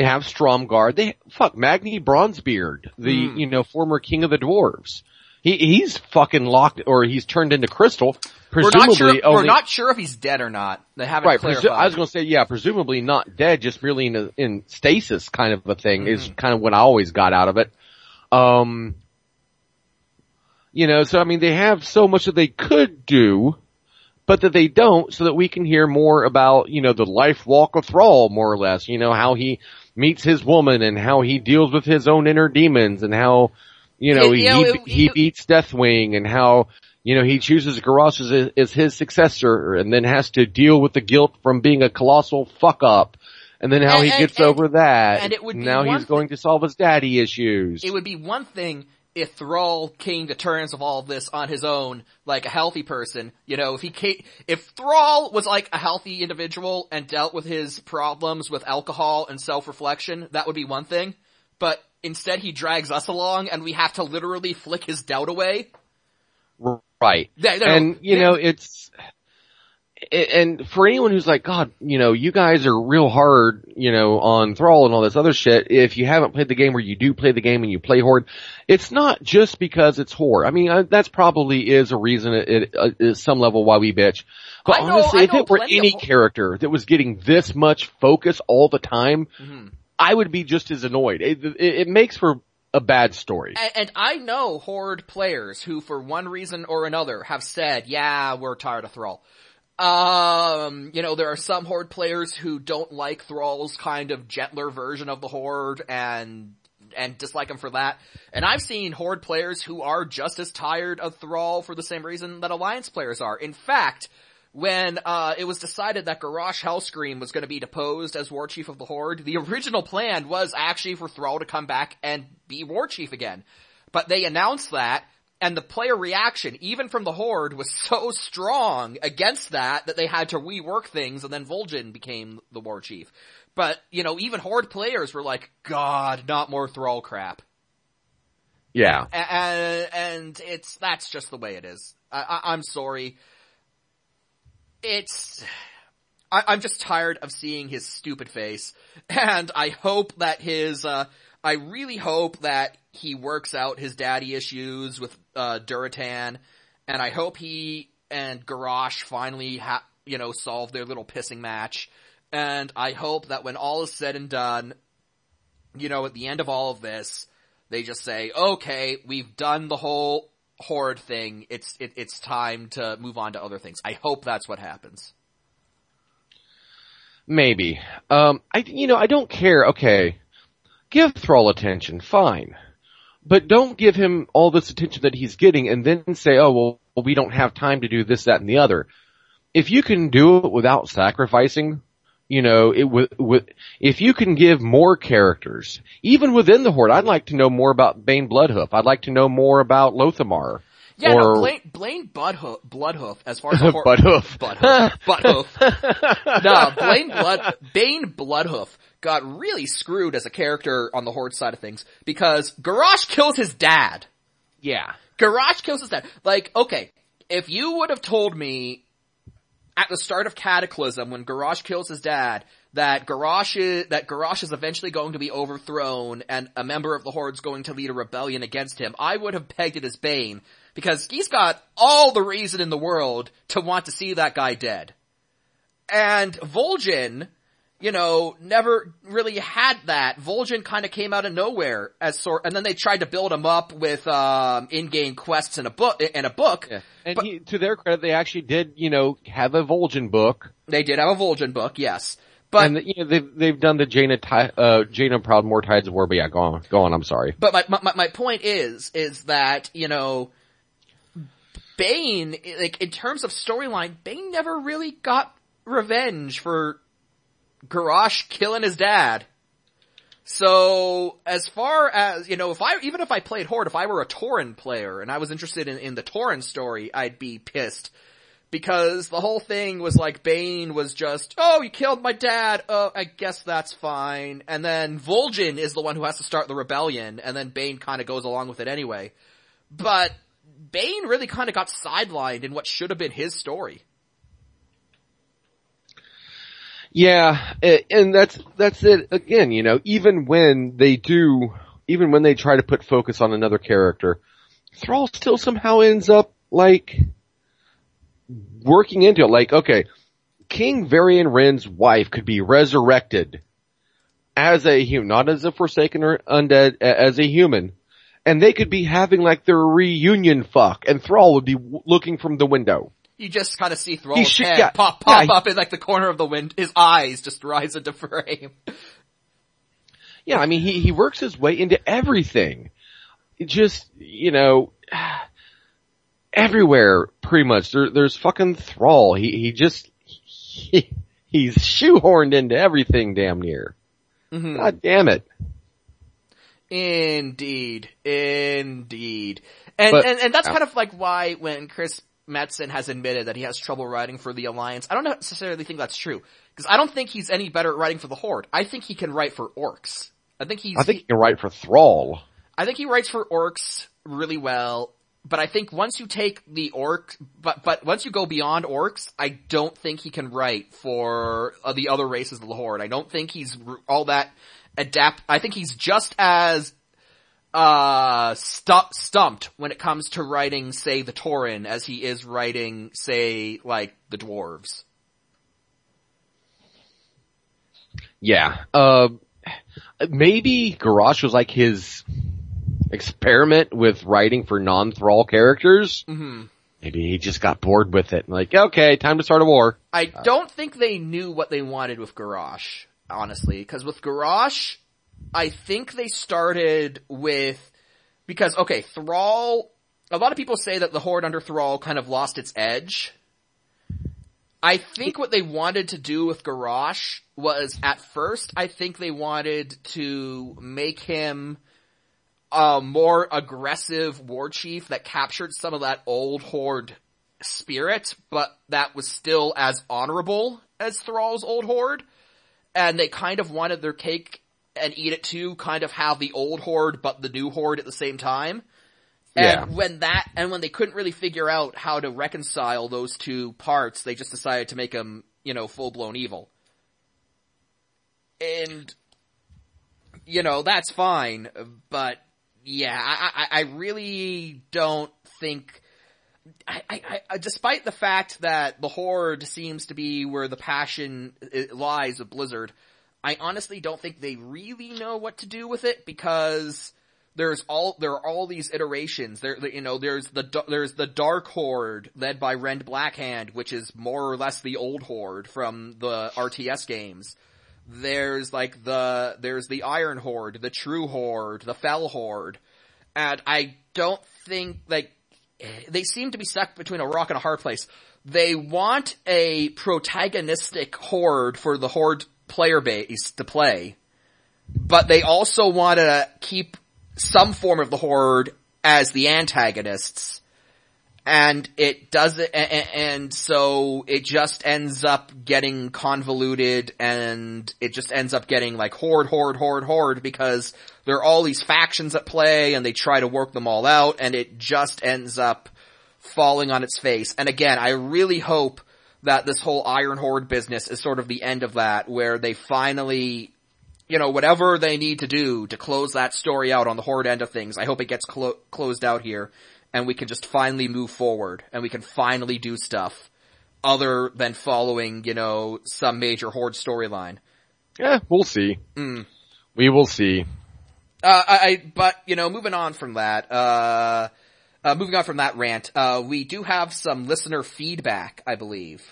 B: They have Stromgarde. They fuck Magni Bronzebeard, the
A: Hmm.
B: you know former king of the dwarves. He he's fucking locked or he's turned into crystal.
A: We're
B: Presumably
A: not sure, we're
B: only
A: not sure if he's dead or not. They haven't
B: right.
A: clarified.
B: Presu- I was going to say yeah, presumably not dead, just merely in, a, in stasis kind of a thing is
A: Mm-hmm.
B: kind of what I always got out of it. Um, you know, so I mean they have so much that they could do, but that they don't, so that we can hear more about you know the life walk of Thrall, more or less. You know how he meets his woman and how he deals with his own inner demons and how you know
A: It-
B: he
A: know, it-
B: he beats Deathwing and how you know, he chooses Garrosh as, as his successor and then has to deal with the guilt from being a colossal fuck up. And then how
A: And-
B: he gets
A: and-
B: over that.
A: and it would be
B: now he's going to solve his daddy issues.
A: it would be one thing if Thrall came to terms with all of this on his own, like a healthy person. You know, if he came, if Thrall was like a healthy individual and dealt with his problems with alcohol and self-reflection, that would be one thing. But instead he drags us along and we have to literally flick his doubt away.
B: right.
A: Yeah, no,
B: and, you
A: yeah.
B: know, it's, and for anyone who's like, God, you know, you guys are real hard, you know, on Thrall and all this other shit. If you haven't played the game or you do play the game and you play Horde, it's not just because it's Horde. I mean, uh, that's probably is a reason it, it uh, is some level why we bitch. But
A: know-
B: honestly,
A: I
B: if it were
A: plenty of
B: any character that was getting this much focus all the time,
A: Mm-hmm.
B: I would be just as annoyed. It, it, it makes for a bad story.
A: And, and I know Horde players who, for one reason or another, have said, "Yeah, we're tired of Thrall." Um, you know, there are some Horde players who don't like Thrall's kind of gentler version of the Horde and and dislike him for that. And I've seen Horde players who are just as tired of Thrall for the same reason that Alliance players are. In fact, when uh, it was decided that Garrosh Hellscream was going to be deposed as War Chief of the Horde, the original plan was actually for Thrall to come back and be War Chief again. But they announced that, and the player reaction, even from the Horde, was so strong against that that they had to rework things, and then Vol'jin became the War Chief. But, you know, even Horde players were like, God, not more Thrall crap.
B: Yeah.
A: And, and it's, that's just the way it is. I, I, I'm sorry. It's, I, I'm just tired of seeing his stupid face. And I hope that his, uh, I really hope that he works out his daddy issues with, uh, Durotan. And I hope he and Garrosh finally ha- you know, solve their little pissing match. And I hope that when all is said and done, you know, at the end of all of this, they just say, okay, we've done the whole horde thing. It's, it, it's time to move on to other things. I hope that's what happens.
B: Maybe. Um, I, you know, I don't care. Okay. Give Thrall attention. Fine. But don't give him all this attention that he's getting and then say, oh, well, we don't have time to do this, that, and the other. If you can do it without sacrificing, you know, it with, with, if you can give more characters, even within the Horde, I'd like to know more about Bane Bloodhoof. I'd like to know more about Lor'themar.
A: Yeah,
B: or,
A: no, Blaine, Blaine Budhoof, Bloodhoof, as far as the horde. Butthoof. Butthoof. no, Blaine Blood, Bane Bloodhoof got really screwed as a character on the Horde side of things because Garrosh kills his dad.
B: yeah.
A: Garrosh kills his dad. Like, okay, if you would have told me at the start of Cataclysm when Garrosh kills his dad that Garrosh is, that Garrosh is eventually going to be overthrown and a member of the Horde's going to lead a rebellion against him, I would have pegged it as Bane because he's got all the reason in the world to want to see that guy dead. And Vol'jin, you know, never really had that. Vol'jin kind of came out of nowhere as sort, and then they tried to build him up with um, in-game quests and a book and a book.
B: Yeah. And
A: But-
B: he, to their credit, they actually did, you know, have a Vol'jin book.
A: They did have a Vol'jin book, yes, but
B: and you know they've they've done the Jaina uh Jaina Proudmoore Tides of War, but yeah, go on, go on. I'm sorry.
A: But my, my, my point is, is that, you know, Bane, like, in terms of storyline, Bane never really got revenge for Garrosh killing his dad. So, as far as, you know, if I, even if I played Horde, if I were a Tauren player and I was interested in, in the Tauren story, I'd be pissed. Because the whole thing was like Bane was just, oh, you killed my dad, oh, I guess that's fine. And then Vol'jin is the one who has to start the rebellion, and then Bane kinda goes along with it anyway. But Bane really kinda got sidelined in what should have been his story.
B: Yeah, and that's that's it again. You know, even when they do, even when they try to put focus on another character, Thrall still somehow ends up like working into it. Like, okay, King Varian Wrynn's wife could be resurrected as a human, not as a Forsaken or undead, as a human. And they could be having like their reunion fuck, and Thrall would be looking from the window.
A: You just kinda see Thrall's head
B: yeah,
A: pop, pop
B: yeah,
A: up in like the corner of the wind, his eyes just rise into frame.
B: Yeah, I mean, he, he works his way into everything. It just, you know, everywhere, pretty much. There, there's fucking Thrall. He, he just, he, he's shoehorned into everything damn near.
A: Mhm.
B: God damn it.
A: Indeed. Indeed. And,
B: But-
A: and, and that's
B: yeah.
A: kind of like why when Chris Metzen has admitted that he has trouble writing for the Alliance, I don't necessarily think that's true. Because I don't think he's any better at writing for the Horde. I think he can write for orcs. I think he's,
B: I think he can write for Thrall.
A: I think he writes for orcs really well, but I think once you take the orc, but, but once you go beyond orcs, I don't think he can write for uh, the other races of the Horde. I don't think he's all that adapt, I think he's just as, uh, stu- stumped when it comes to writing, say, the Tauren as he is writing, say, like, the dwarves.
B: Yeah. Uh, maybe Garrosh was like his experiment with writing for non-Thrall characters.
A: hmm
B: Maybe he just got bored with it. Like, okay, time to start a war.
A: I don't think they knew what they wanted with Garrosh, honestly, because with Garrosh, I think they started with, because, okay, Thrall, a lot of people say that the Horde under Thrall kind of lost its edge. I think what they wanted to do with Garrosh was, at first, I think they wanted to make him a more aggressive war chief that captured some of that old Horde spirit, but that was still as honorable as Thrall's old horde. And they kind of wanted their cake and eat it too, kind of have the old horde but the new horde at the same time.
B: Yeah.
A: And when that, and when they couldn't really figure out how to reconcile those two parts, they just decided to make them, you know, full blown evil. And, you know, that's fine, but yeah, I, I, I really don't think, I, I, I, despite the fact that the Horde seems to be where the passion uh, lies of Blizzard, I honestly don't think they really know what to do with it because there's all there are all these iterations. There, you know, there's the there's the Dark Horde led by Rend Blackhand, which is more or less the old Horde from the RTS games. There's like the there's the Iron Horde, the True Horde, the Fel Horde, and I don't think like they seem to be stuck between a rock and a hard place. They want a protagonistic horde for the horde player base to play, but they also want to keep some form of the horde as the antagonists. And it doesn't, and, so it just ends up getting convoluted and it just ends up getting like horde, horde, horde, horde because there are all these factions at play and they try to work them all out and it just ends up falling on its face. And again, I really hope that this whole Iron Horde business is sort of the end of that, where they finally, you know, whatever they need to do to close that story out on the Horde end of things, I hope it gets clo- closed out here, and we can just finally move forward, and we can finally do stuff other than following, you know, some major Horde storyline.
B: Yeah, we'll see.
A: Mm.
B: We will see.
A: Uh, I, I, but, you know, moving on from that, uh, uh, moving on from that rant, uh, we do have some listener feedback, I believe.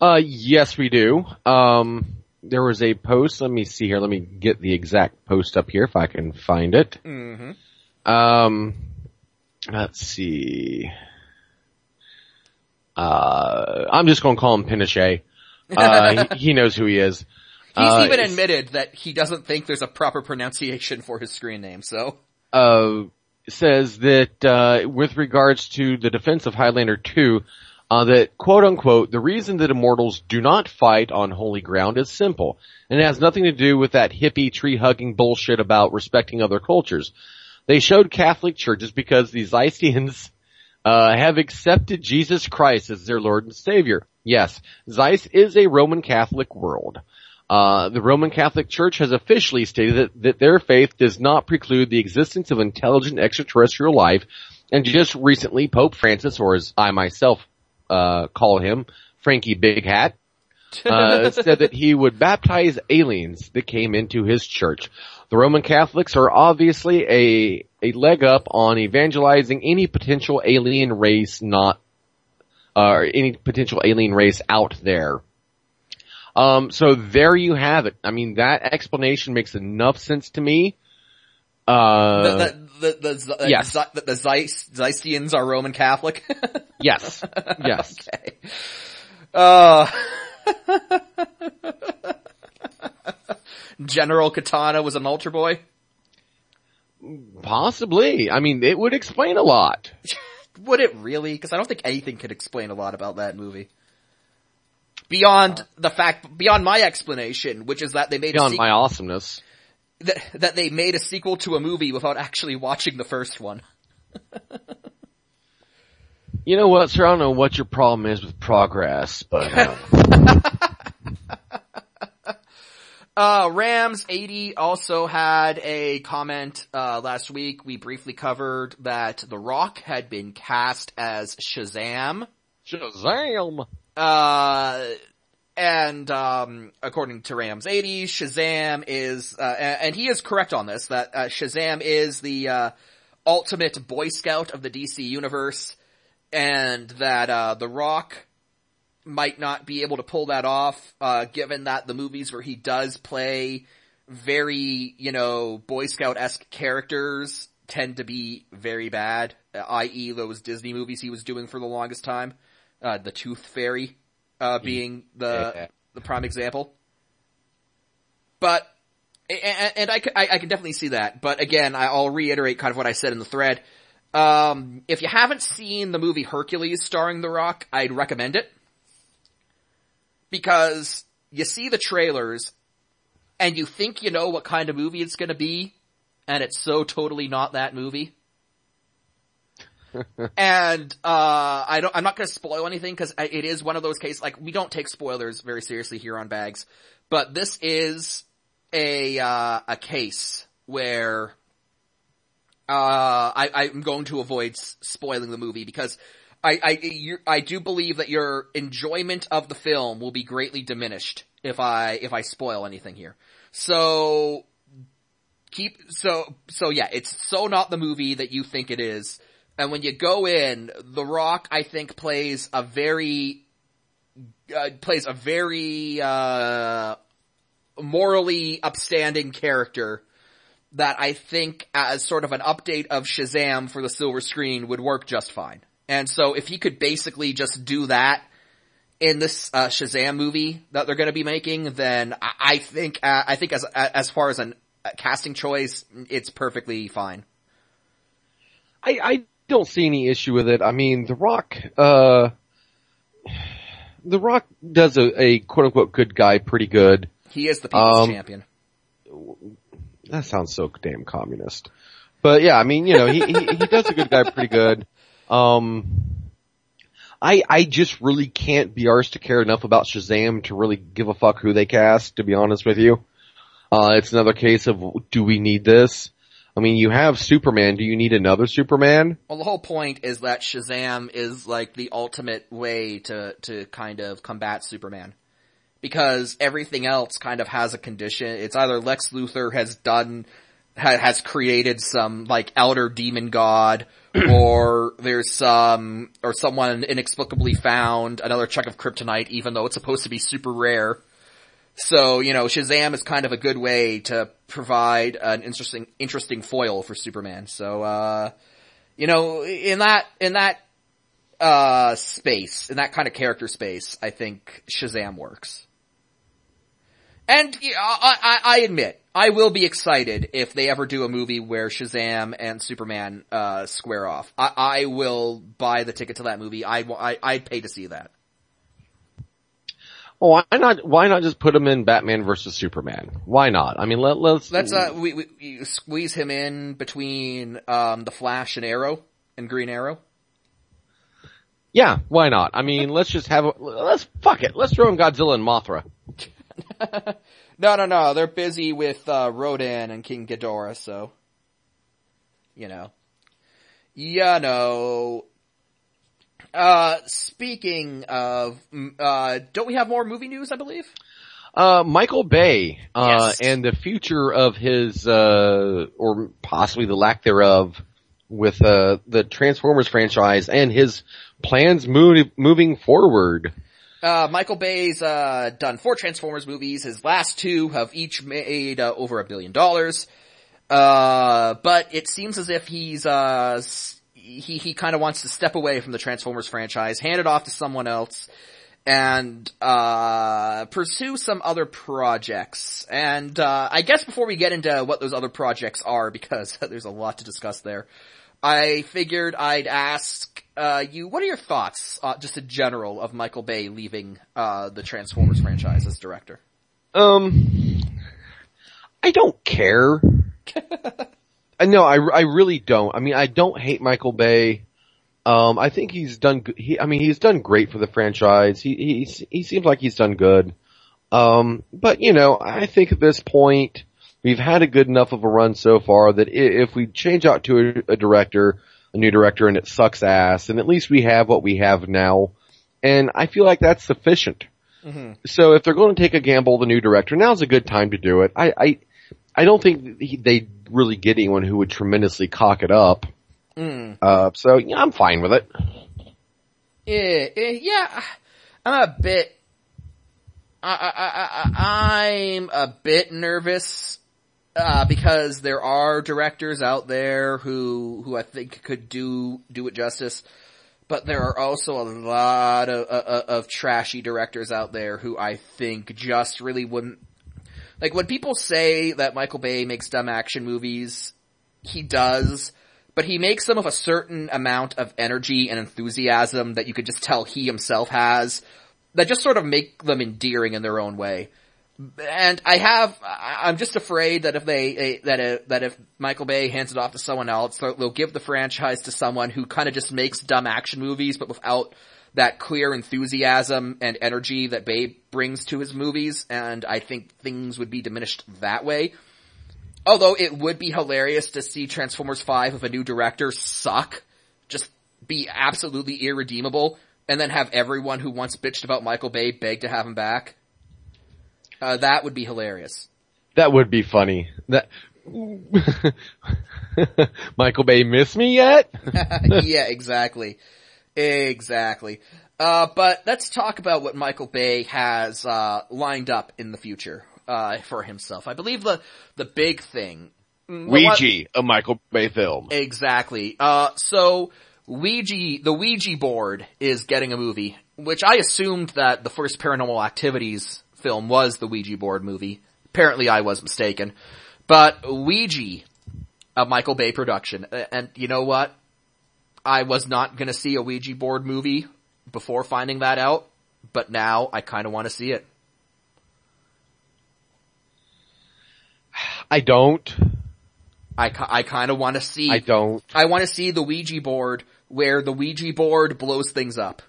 B: Uh, yes, we do. Um, there was a post. Let me see here. Let me get the exact post up here if I can find it.
A: Mm-hmm.
B: Um, let's see. Uh, I'm just going to call him Pinochet. Uh, he, he knows who he is.
A: He's
B: Uh,
A: even admitted that he doesn't think there's a proper pronunciation for his screen name, so.
B: uh, says that uh, with regards to the defense of Highlander 2, uh, that quote unquote, the reason that immortals do not fight on holy ground is simple, and it has nothing to do with that hippie tree hugging bullshit about respecting other cultures. They showed Catholic churches because the Zeisians uh, have accepted Jesus Christ as their Lord and Savior. Yes, Zeist is a Roman Catholic world. Uh, the Roman Catholic Church has officially stated that, that their faith does not preclude the existence of intelligent extraterrestrial life, and just recently Pope Francis, or as I myself uh, call him, Frankie Big Hat, uh, said that he would baptize aliens that came into his church. The Roman Catholics are obviously a a leg up on evangelizing any potential alien race not uh, or any potential alien race out there. Um, so there you have it. I mean, that explanation makes enough sense to me. Uh,
A: the, the, the, the, the,
B: yes.
A: the, the Zeist, Zeistians are Roman Catholic.
B: yes, yes.
A: okay. Uh, General Katana was an altar boy.
B: Possibly. I mean, it would explain a lot.
A: Would it really? Because I don't think anything could explain a lot about that movie. Beyond the fact, beyond my explanation, which is that they made a
B: Beyond
A: sequ-
B: my awesomeness.
A: that, that they made a sequel to a movie without actually watching the first one.
B: You know what, sir? I don't know what your problem is with progress, but uh,
A: Uh, Rams 80 also had a comment, uh, last week. We briefly covered that The Rock had been cast as Shazam.
B: Shazam!
A: Uh, and, um, according to Rams 80, Shazam is, uh, and he is correct on this, that, uh, Shazam is the, uh, ultimate Boy Scout of the DC universe, and that, uh, The Rock might not be able to pull that off, uh, given that the movies where he does play very, you know, Boy Scout-esque characters tend to be very bad, uh, i.e. those Disney movies he was doing for the longest time. Uh, the Tooth Fairy, uh, being the,
B: Yeah.
A: the prime example. But, and, and I, I- I can definitely see that, but again, I'll reiterate kind of what I said in the thread. Um, if you haven't seen the movie Hercules starring The Rock, I'd recommend it. Because you see the trailers, and you think you know what kind of movie it's gonna be, and it's so totally not that movie. And, uh, I don't, I'm not gonna spoil anything because it is one of those cases, like, we don't take spoilers very seriously here on Bags, but this is a, uh, a case where, uh, I, I'm going to avoid spoiling the movie because I, I, you I do believe that your enjoyment of the film will be greatly diminished if I, if I spoil anything here. So, keep, so, so yeah, it's so not the movie that you think it is. And when you go in, The Rock, I think, plays a very, uh, plays a very, uh, morally upstanding character that I think as sort of an update of Shazam for the silver screen would work just fine. And so if he could basically just do that in this uh, Shazam movie that they're going to be making, then I, I think uh, I think as as far as an, a casting choice, it's perfectly fine.
B: I, I don't see any issue with it. I mean, The Rock, uh, The Rock does a, a quote unquote good guy pretty good.
A: He is the people's
B: Um,
A: champion.
B: That sounds so damn communist. But yeah, I mean, you know, he, he, he does a good guy pretty good. Um, I, I just really can't be arsed to care enough about Shazam to really give a fuck who they cast, to be honest with you. Uh, it's another case of, do we need this? I mean, you have Superman, do you need another Superman?
A: Well, the whole point is that Shazam is like the ultimate way to, to kind of combat Superman. Because everything else kind of has a condition. It's either Lex Luthor has done, ha- has created some like elder demon god, or there's some, or someone inexplicably found another chunk of kryptonite even though it's supposed to be super rare. So, you know, Shazam is kind of a good way to provide an interesting, interesting foil for Superman. So, uh, you know, in that, in that, uh, space, in that kind of character space, I think Shazam works. And yeah, I, I, I admit, I will be excited if they ever do a movie where Shazam and Superman, uh, square off. I, I will buy the ticket to that movie. I, I, I'd pay to see that.
B: Well, why not, why not just put him in Batman versus Superman? Why not? I mean, let, let's...
A: Let's, uh, we, we, we squeeze him in between, um, the Flash and Arrow, and Green Arrow.
B: Yeah, why not? I mean, let's just have, a, let's, fuck it, let's throw in Godzilla and Mothra.
A: no, no, no, they're busy with, uh, Rodan and King Ghidorah, so, you know. Yeah, no. Uh, speaking of, uh, don't we have more movie news, I believe?
B: Uh, Michael Bay, uh,
A: Yes.
B: and the future of his, uh, or possibly the lack thereof with, uh, the Transformers franchise and his plans move, moving forward.
A: Uh, Michael Bay's, uh, done four Transformers movies. His last two have each made, uh, over a billion dollars. Uh, but it seems as if he's, uh, he, he kind of wants to step away from the Transformers franchise, hand it off to someone else, and, uh, pursue some other projects. And, uh, I guess before we get into what those other projects are, because there's a lot to discuss there, I figured I'd ask, uh, you, what are your thoughts, uh, just in general of Michael Bay leaving, uh, the Transformers franchise as director?
B: Um, I don't care. Uh, no, I, I really don't. I mean, I don't hate Michael Bay. Um, I think he's done, he, I mean, he's done great for the franchise. He, he, he seems like he's done good. Um, but you know, I think at this point, we've had a good enough of a run so far that if we change out to a, a director, a new director and it sucks ass, then at least we have what we have now. And I feel like that's sufficient. So if they're going to take a gamble, the new director, now's a good time to do it. I, I, I don't think he, they really get anyone who would tremendously cock it up. Uh, so yeah, I'm fine with it.
A: Yeah, eh, yeah, I'm a bit, I, I, I, I, I'm a bit nervous, uh, because there are directors out there who, who I think could do, do it justice. But there are also a lot of, of, of trashy directors out there who I think just really wouldn't, like when people say that Michael Bay makes dumb action movies, he does, but he makes them with a certain amount of energy and enthusiasm that you could just tell he himself has, that just sort of make them endearing in their own way. And I have, I'm just afraid that if they, eh, that if, that if Michael Bay hands it off to someone else, they'll give the franchise to someone who kind of just makes dumb action movies, but without that clear enthusiasm and energy that Bay brings to his movies, and I think things would be diminished that way. Although it would be hilarious to see Transformers 5 with a new director suck, just be absolutely irredeemable, and then have everyone who once bitched about Michael Bay beg to have him back. Uh, that would be hilarious.
B: That would be funny. That Michael Bay miss me yet?
A: yeah, exactly. Exactly. Uh, but let's talk about what Michael Bay has, uh, lined up in the future, uh, for himself. I believe the, the big thing. Mm, well, what-
B: Ouija, a Michael Bay film.
A: Exactly. Uh, so Ouija, the Ouija board is getting a movie, which I assumed that the first Paranormal Activities film was the Ouija board movie. Apparently I was mistaken. But Ouija, a Michael Bay production, and you know what? I was not gonna see a Ouija board movie before finding that out, but now I kinda wanna see it.
B: I don't.
A: I, I kinda wanna see
B: I don't.
A: I want to see the Ouija board where the Ouija board blows things up.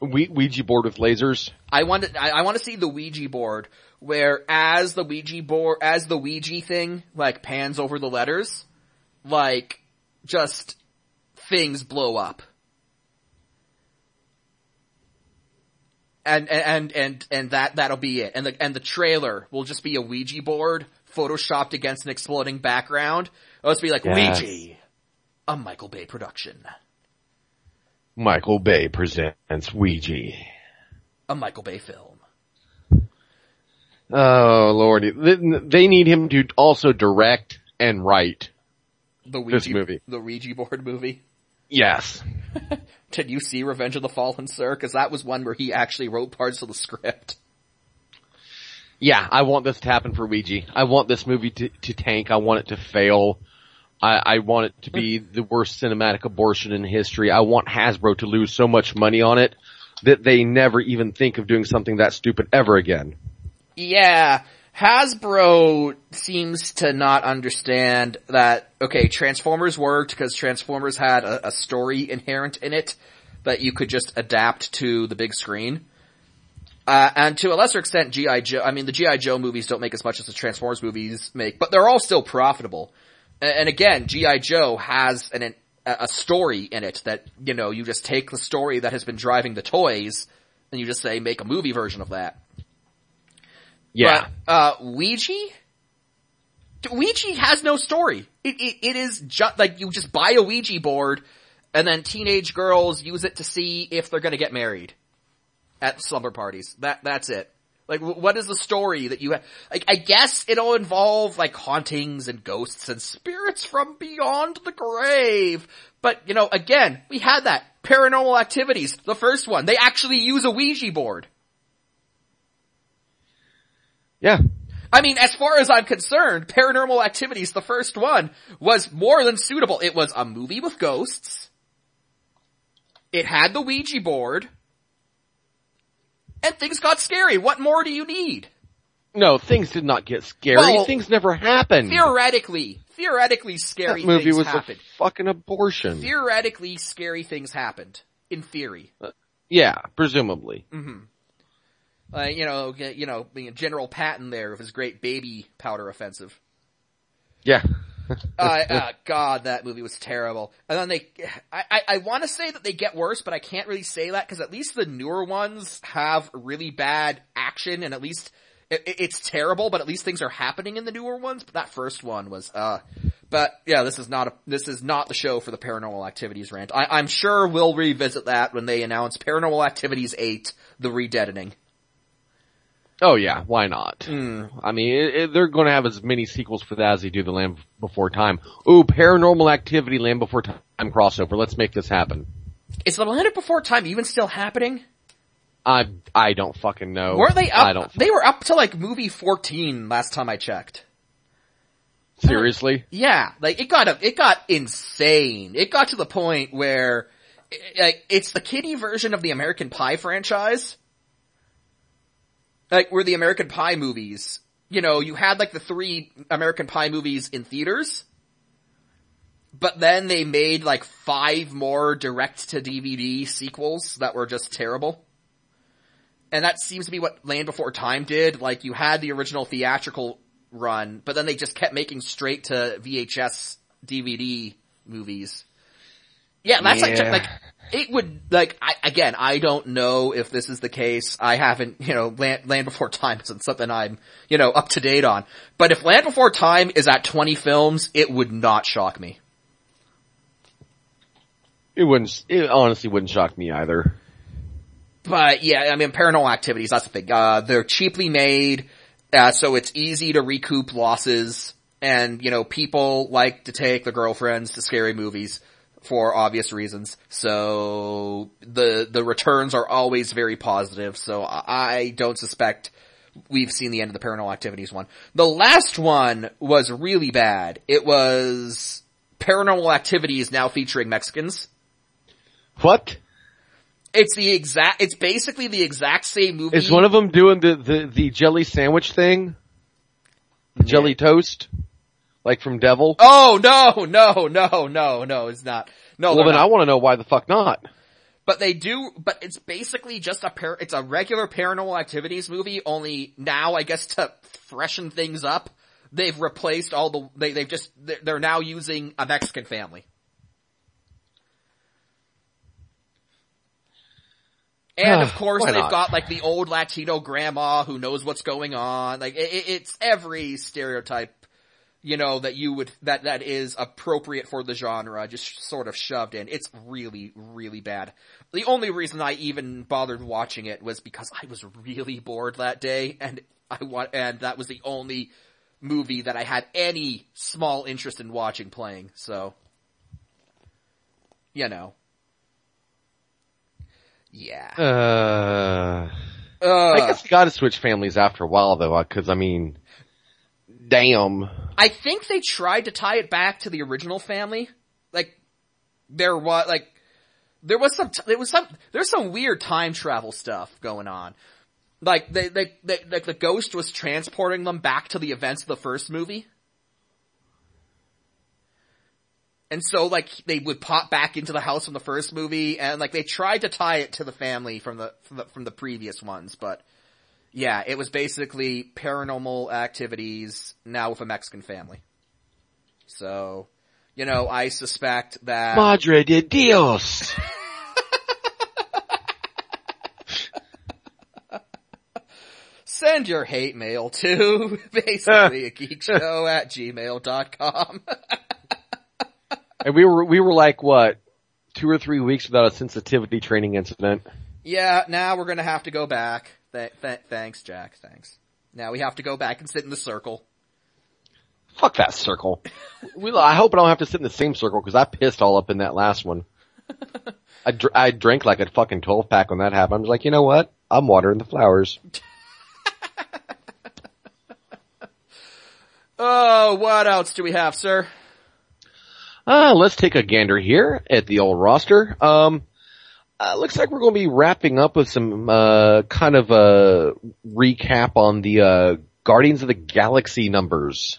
B: We- Ouija board with lasers.
A: I want to, I, I want to see the Ouija board where as the Ouija board, as the Ouija thing, like, pans over the letters, like, just things blow up. And, and, and, and that, that'll be it. And the, and the trailer will just be a Ouija board photoshopped against an exploding background. It'll just be like,
B: Yes.
A: Ouija, a Michael Bay production.
B: Michael Bay presents Ouija.
A: A Michael Bay film.
B: Oh lordy. They- They need him to also direct and write.
A: The Ouija,
B: This movie.
A: the Ouija board movie.
B: Yes.
A: Did you see Revenge of the Fallen, sir? Cause that was one where he actually wrote parts of the script.
B: Yeah, I want this to happen for Ouija. I want this movie to, to tank. I want it to fail. I, I want it to be the worst cinematic abortion in history. I want Hasbro to lose so much money on it that they never even think of doing something that stupid ever again.
A: Yeah, Hasbro seems to not understand that, okay, Transformers worked because Transformers had a, a story inherent in it that you could just adapt to the big screen. Uh, and to a lesser extent, G.I. Joe, I mean, the G.I. Joe movies don't make as much as the Transformers movies make, but they're all still profitable. A- And again, G.I. Joe has an, a a story in it that, you know, you just take the story that has been driving the toys and you just say, make a movie version of that.
B: Yeah.
A: But, uh, Ouija? Ouija has no story. It, it, it is just, like, you just buy a Ouija board, and then teenage girls use it to see if they're gonna get married. At slumber parties. That, that's it. Like, what is the story that you have? Like, I guess it'll involve, like, hauntings and ghosts and spirits from beyond the grave. But, you know, again, we had that. Paranormal activities. The first one. They actually use a Ouija board.
B: Yeah.
A: I mean, as far as I'm concerned, Paranormal Activities, the first one, was more than suitable. It was a movie with ghosts. It had the Ouija board. And things got scary. What more do you need?
B: No, things did not get scary.
A: Well,
B: things never happened.
A: Theoretically, theoretically scary
B: that movie was
A: happened.
B: a fucking abortion.
A: Theoretically scary things happened. In theory.
B: Uh, yeah, presumably. Mm-hmm.
A: Uh, you know, you know, being General Patton there with his great baby powder offensive.
B: Yeah.
A: uh, uh, God, that movie was terrible. And then they, I, I, I want to say that they get worse, but I can't really say that because at least the newer ones have really bad action, and at least it, it- it's terrible, but at least things are happening in the newer ones. But that first one was, uh, but yeah, this is not a, this is not the show for the Paranormal Activities rant. I, I'm sure we'll revisit that when they announce Paranormal Activities 8, The Redeadening.
B: Oh yeah, why not?
A: Hmm.
B: I mean, it, it, they're going to have as many sequels for that as they do the Land Before Time. Ooh, Paranormal Activity, Land Before Time crossover. Let's make this happen.
A: Is the Land Before Time even still happening?
B: I I don't fucking know.
A: Were they up?
B: I don't.
A: They were up to like movie 14 last time I checked.
B: seriously.
A: Yeah, like it got a, it got insane. It got to the point where like it's the kiddie version of the American Pie franchise. Like were the American Pie movies, you know, you had like the three American Pie movies in theaters. But then they made like five more direct to DVD sequels that were just terrible. And that seems to be what Land Before Time did. Like you had the original theatrical run, but then they just kept making straight to VHS DVD movies. Yeah, that's like, like, it would, like, I, again, I don't know if this is the case. I haven't, you know, Land, Land Before Time isn't something I'm, you know, up to date on. But if Land Before Time is at 20 films, it would not shock me.
B: It wouldn't. It honestly wouldn't shock me either.
A: But yeah, I mean, paranormal activities, that's the thing. Uh, they're cheaply made, uh, so it's easy to recoup losses. And, you know, people like to take their girlfriends to scary movies for obvious reasons. So the, the returns are always very positive. So I don't suspect we've seen the end of the paranormal activities one. The last one was really bad. It was paranormal activities now featuring Mexicans.
B: What
A: It's the exact, it's basically the exact same movie.
B: is one of them doing the the, the jelly sandwich thing? The jelly toast, like from Devil.
A: Oh no, no, no, no, no, it's not. No,
B: well, then
A: not.
B: I want to know why the fuck not.
A: But they do, but it's basically just a par- it's a regular paranormal activities movie, only now I guess to freshen things up, they've replaced all the, they, they've just, they're now using a Mexican family. And of course they've got like the old Latino grandma who knows what's going on. Like it, it's every stereotype, you know, that you would, that, that is appropriate for the genre, just sort of shoved in. It's really, really bad. The only reason I even bothered watching it was because I was really bored that day and I want, and that was the only movie that I had any small interest in watching playing, so. You know. Yeah.
B: Uh,
A: Uh,
B: I guess you gotta switch families after a while though, cause I mean, damn.
A: I think they tried to tie it back to the original family. Like, there was, like, there was some, there was some, there's some weird time travel stuff going on. Like, they, they, they, like the ghost was transporting them back to the events of the first movie. And so like, they would pop back into the house from the first movie and like they tried to tie it to the family from the, from the, from the previous ones, but yeah, it was basically paranormal activities now with a Mexican family. So, you know, I suspect that
B: Madre de Dios.
A: send your hate mail to basically a geek show at gmail.com.
B: and we were, we were like what, two or three weeks without a sensitivity training incident.
A: yeah, now we're gonna have to go back. Th- th- thanks, Jack. Thanks. Now we have to go back and sit in the circle.
B: Fuck that circle. we, I hope I don't have to sit in the same circle because I pissed all up in that last one. I, dr- I drank like a fucking 12 pack when that happened. I was like, you know what? I'm watering the flowers.
A: Oh, what else do we have, sir?
B: Uh, let's take a gander here at the old roster. Um, uh, looks like we're going to be wrapping up with some, uh, kind of a recap on the, uh, Guardians of the Galaxy numbers.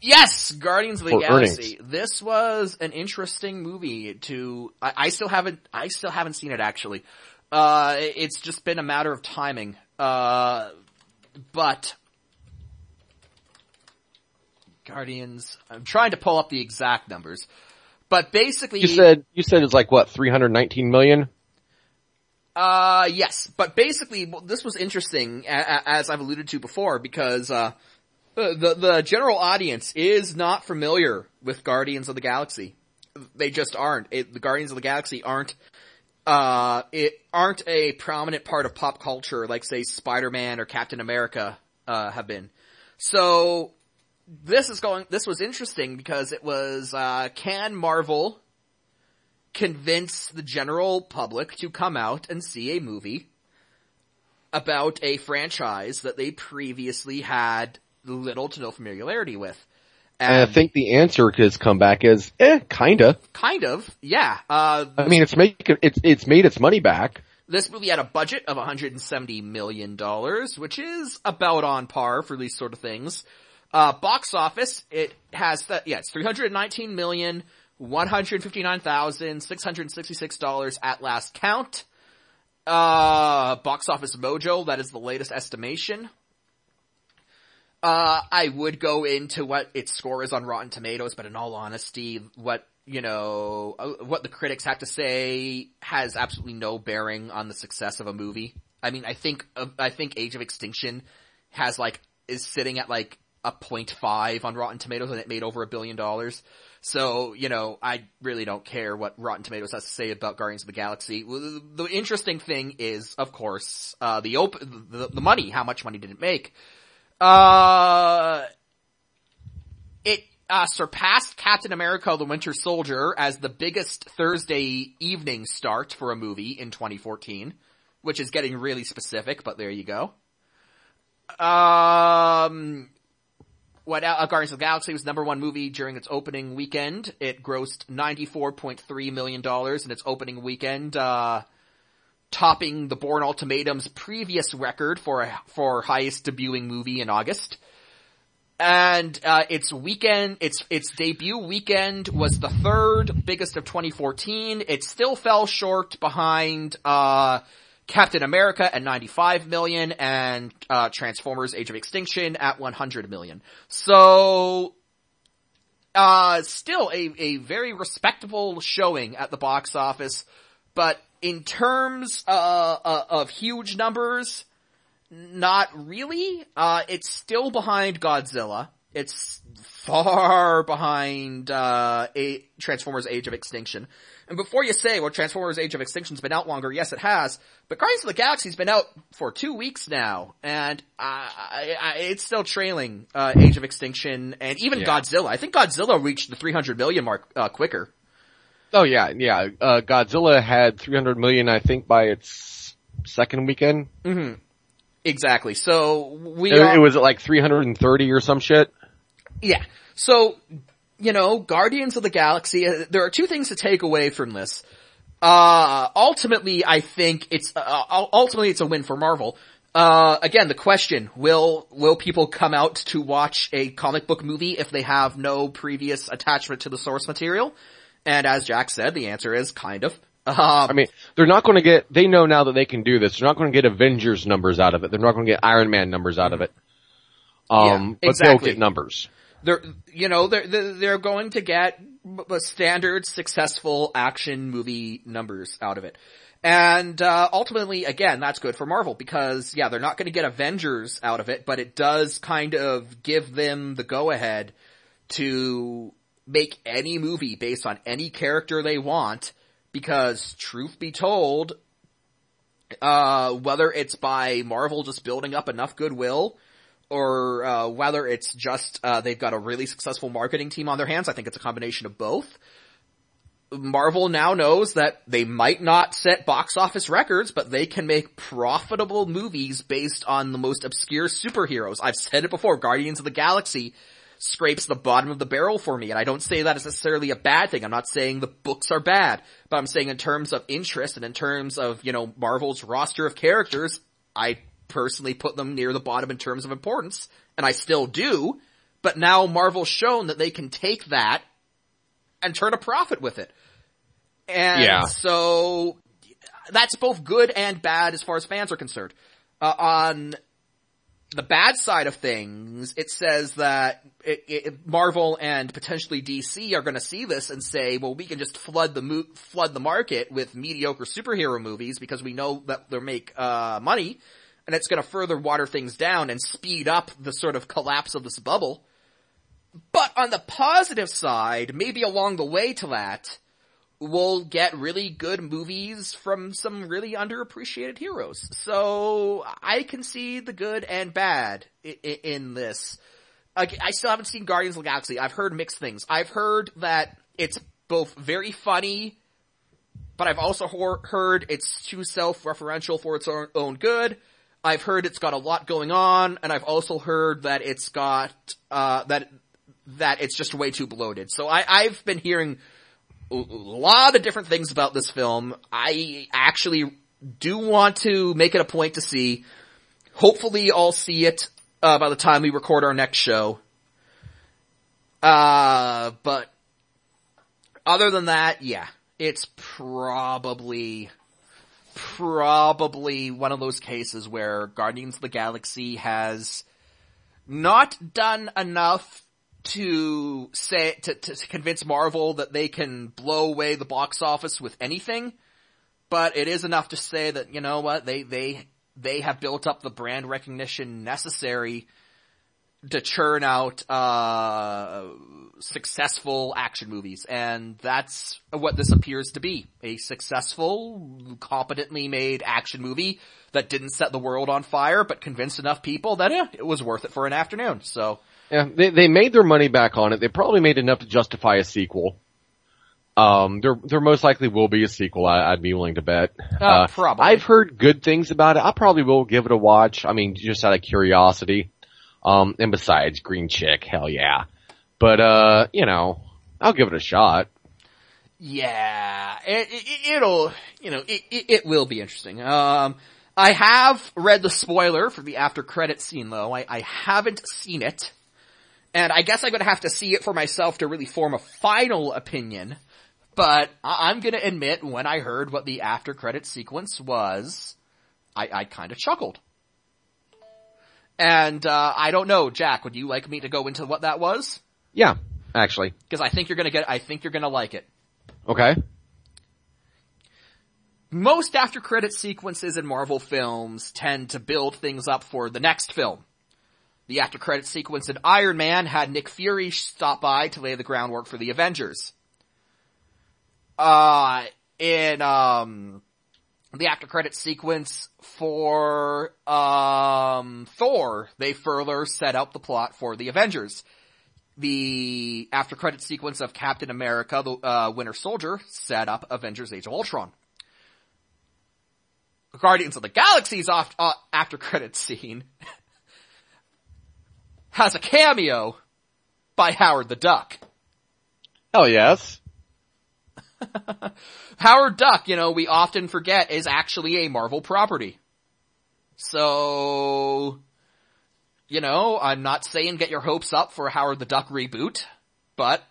A: Yes, Guardians of the
B: For
A: Galaxy. This was an interesting movie to, I, I still haven't, I still haven't seen it actually. Uh, it's just been a matter of timing. Uh, but, Guardians, I'm trying to pull up the exact numbers. But basically,
B: You said, you said it's like what, 319 million?
A: Uh, yes, but basically, well, this was interesting, as I've alluded to before, because, uh, the, the general audience is not familiar with Guardians of the Galaxy. They just aren't. It, the Guardians of the Galaxy aren't, uh, it aren't a prominent part of pop culture like say Spider-Man or Captain America, uh, have been. So, this is going, this was interesting because it was, uh, can Marvel convince the general public to come out and see a movie about a franchise that they previously had little to no familiarity with.
B: And I think the answer has come back as, eh, kinda.
A: kind of, yeah. Uh,
B: I mean, it's make, it's, it's made its money back.
A: this movie had a budget of 170 million dollars, which is about on par for these sort of things. Uh, box office, it has that, yeah, it's 319 million, 159,666 dollars at last count. Uh, box office mojo, that is the latest estimation. Uh, I would go into what its score is on Rotten Tomatoes, but in all honesty, what, you know, uh, what the critics have to say has absolutely no bearing on the success of a movie. I mean, I think, uh, I think Age of Extinction has like, is sitting at like a 0.5 on Rotten Tomatoes and it made over a billion dollars. So, you know, I really don't care what Rotten Tomatoes has to say about Guardians of the Galaxy. The, interesting thing is, of course, uh, the op- the, the money, how much money did it make? Uh, it, uh, surpassed Captain America the Winter Soldier as the biggest Thursday evening start for a movie in 2014, which is getting really specific, but there you go. Um, what uh, Guardians of the Galaxy was number one movie during its opening weekend. It grossed $94.3 million in its opening weekend, uh, topping the Bourne Ultimatum's previous record for a, for highest debuting movie in August. and uh, its weekend, its its debut weekend was the third biggest of 2014. It still fell short behind uh, Captain America at 95 million and uh, Transformers: Age of Extinction at 100 million. So, uh, still a a very respectable showing at the box office, but in terms uh, uh of huge numbers not really. Uh, it's still behind Godzilla. It's far behind, uh, Transformers Age of Extinction. And before you say, well, Transformers Age of Extinction's been out longer, yes it has, but Guardians of the Galaxy's been out for two weeks now, and, uh, I, I, it's still trailing, uh, Age of Extinction, and even yeah. Godzilla. I think Godzilla reached the 300 million mark, uh, quicker.
B: Oh yeah, yeah, uh, Godzilla had 300 million, I think, by its second weekend.
A: Mm-hmm. Exactly. So we
B: it, are, it was like 330 or some shit.
A: Yeah. So you know, Guardians of the Galaxy. Uh, there are two things to take away from this. Uh, ultimately, I think it's uh, uh, ultimately it's a win for Marvel. Uh, again, the question, will, will people come out to watch a comic book movie if they have no previous attachment to the source material? And as Jack said, the answer is kind of.
B: Um, I mean, they're not going to get, they know now that they can do this. They're not going to get Avengers numbers out of it. They're not going to get Iron Man numbers out of it. Um, yeah, exactly. but they'll get numbers.
A: They're, you know, they're, they're going to get standard successful action movie numbers out of it. And, uh, ultimately, again, that's good for Marvel because, yeah, they're not going to get Avengers out of it, but it does kind of give them the go ahead to make any movie based on any character they want because truth be told, uh, whether it's by Marvel just building up enough goodwill, or uh, whether it's just uh, they've got a really successful marketing team on their hands, I think it's a combination of both. Marvel now knows that they might not set box office records, but they can make profitable movies based on the most obscure superheroes. I've said it before, Guardians of the Galaxy scrapes the bottom of the barrel for me. And I don't say that as necessarily a bad thing. I'm not saying the books are bad, but I'm saying in terms of interest and in terms of, you know, Marvel's roster of characters, I personally put them near the bottom in terms of importance, and I still do, but now Marvel's shown that they can take that and turn a profit with it. And yeah. so, that's both good and bad as far as fans are concerned. Uh, on the bad side of things, it says that it, it, Marvel and potentially DC are going to see this and say, well, we can just flood the mo- flood the market with mediocre superhero movies because we know that they'll make uh, money, and it's going to further water things down and speed up the sort of collapse of this bubble. But on the positive side, maybe along the way to that, we'll get really good movies from some really underappreciated heroes. So I can see the good and bad in, in this. I still haven't seen Guardians of the Galaxy. I've heard mixed things. I've heard that it's both very funny, but I've also heard it's too self-referential for its own good. I've heard it's got a lot going on, and I've also heard that it's got, uh, that, that it's just way too bloated. So I, I've been hearing a lot of different things about this film. I actually do want to make it a point to see. Hopefully I'll see it uh, by the time we record our next show. Uh, but other than that, yeah, it's probably probably one of those cases where Guardians of the Galaxy has not done enough to say to, to convince Marvel that they can blow away the box office with anything, but it is enough to say that you know what they they they have built up the brand recognition necessary to churn out uh successful action movies and that's what this appears to be a successful competently made action movie that didn't set the world on fire but convinced enough people that yeah, it was worth it for an afternoon so
B: yeah, they they made their money back on it. They probably made enough to justify a sequel. Um, there there most likely will be a sequel. I, would be willing to bet.
A: Uh, uh, probably.
B: I've heard good things about it. I probably will give it a watch. I mean, just out of curiosity. Um, and besides, Green Chick, hell yeah. But uh, you know, I'll give it a shot.
A: Yeah, it, will you know, it, it, it will be interesting. Um, I have read the spoiler for the after credit scene though. I, I haven't seen it. And I guess I'm gonna have to see it for myself to really form a final opinion. But I- I'm gonna admit when I heard what the after credit sequence was, I, I kinda chuckled. And, uh, I don't know, Jack, would you like me to go into what that was?
B: Yeah, actually.
A: Cause I think you're gonna get, I think you're gonna like it.
B: Okay.
A: Most after credit sequences in Marvel films tend to build things up for the next film. The after credit sequence in Iron Man had Nick Fury stop by to lay the groundwork for the Avengers. Uh, in, um, the after credit sequence for, um, Thor, they further set up the plot for the Avengers. The after credit sequence of Captain America, the, uh, Winter Soldier set up Avengers Age of Ultron. Guardians of the Galaxy's off, uh, after credit scene has a cameo by Howard the Duck.
B: Hell yes.
A: Howard Duck, you know, we often forget is actually a Marvel property. So, you know, I'm not saying get your hopes up for Howard the Duck reboot, but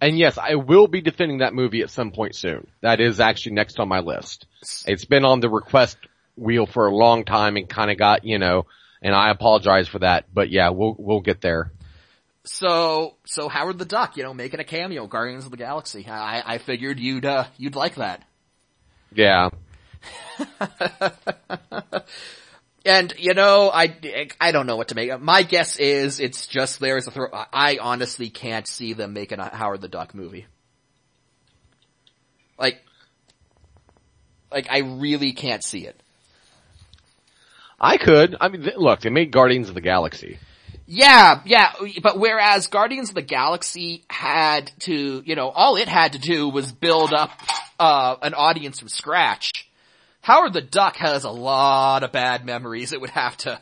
B: And yes, I will be defending that movie at some point soon. That is actually next on my list. It's been on the request wheel for a long time and kind of got, you know, and I apologize for that, but yeah, we'll, we'll get there.
A: So, so Howard the Duck, you know, making a cameo, Guardians of the Galaxy. I, I figured you'd, uh, you'd like that.
B: Yeah.
A: And, you know, I, I don't know what to make. My guess is it's just there as a throw. I honestly can't see them making a Howard the Duck movie. Like, like I really can't see it.
B: I could. I mean, look, they made Guardians of the Galaxy.
A: Yeah, yeah, but whereas Guardians of the Galaxy had to, you know, all it had to do was build up, uh, an audience from scratch. Howard the Duck has a lot of bad memories it would have to,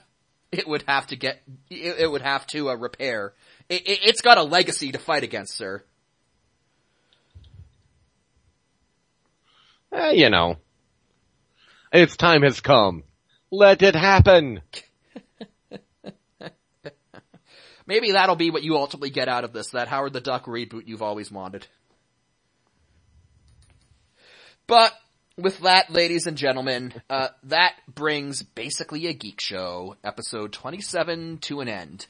A: it would have to get, it, it would have to, uh, repair. It, it, it's got a legacy to fight against, sir.
B: Eh, you know. Its time has come. Let it happen.
A: Maybe that'll be what you ultimately get out of this, that Howard the Duck reboot you've always wanted. But, with that, ladies and gentlemen, uh, that brings basically a geek show, episode 27 to an end.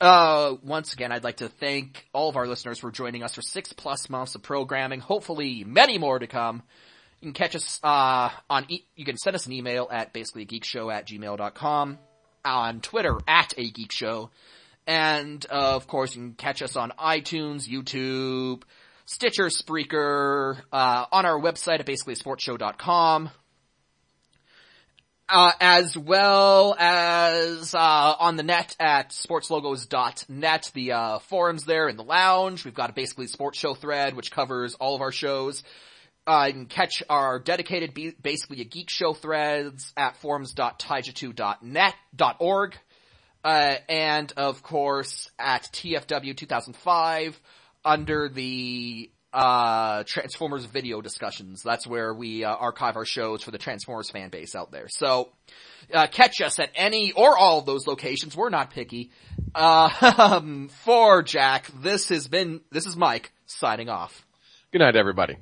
A: Uh, once again, I'd like to thank all of our listeners for joining us for six plus months of programming, hopefully many more to come. You can catch us, uh, on, e- you can send us an email at basically a geek show at gmail.com, on Twitter at a geek show, and, uh, of course, you can catch us on iTunes, YouTube, Stitcher, Spreaker, uh, on our website at basicallysportshow.com. Uh, as well as, uh, on the net at sportslogos.net, the, uh, forums there in the lounge. We've got a basically sports show thread, which covers all of our shows. Uh, you can catch our dedicated, basically a geek show threads at forums.taijutsu.net, .org. Uh, and of course at TFW 2005 under the uh, Transformers video discussions. That's where we uh, archive our shows for the Transformers fan base out there. So uh, catch us at any or all of those locations. We're not picky. Uh, for Jack, this has been this is Mike signing off.
B: Good night, everybody.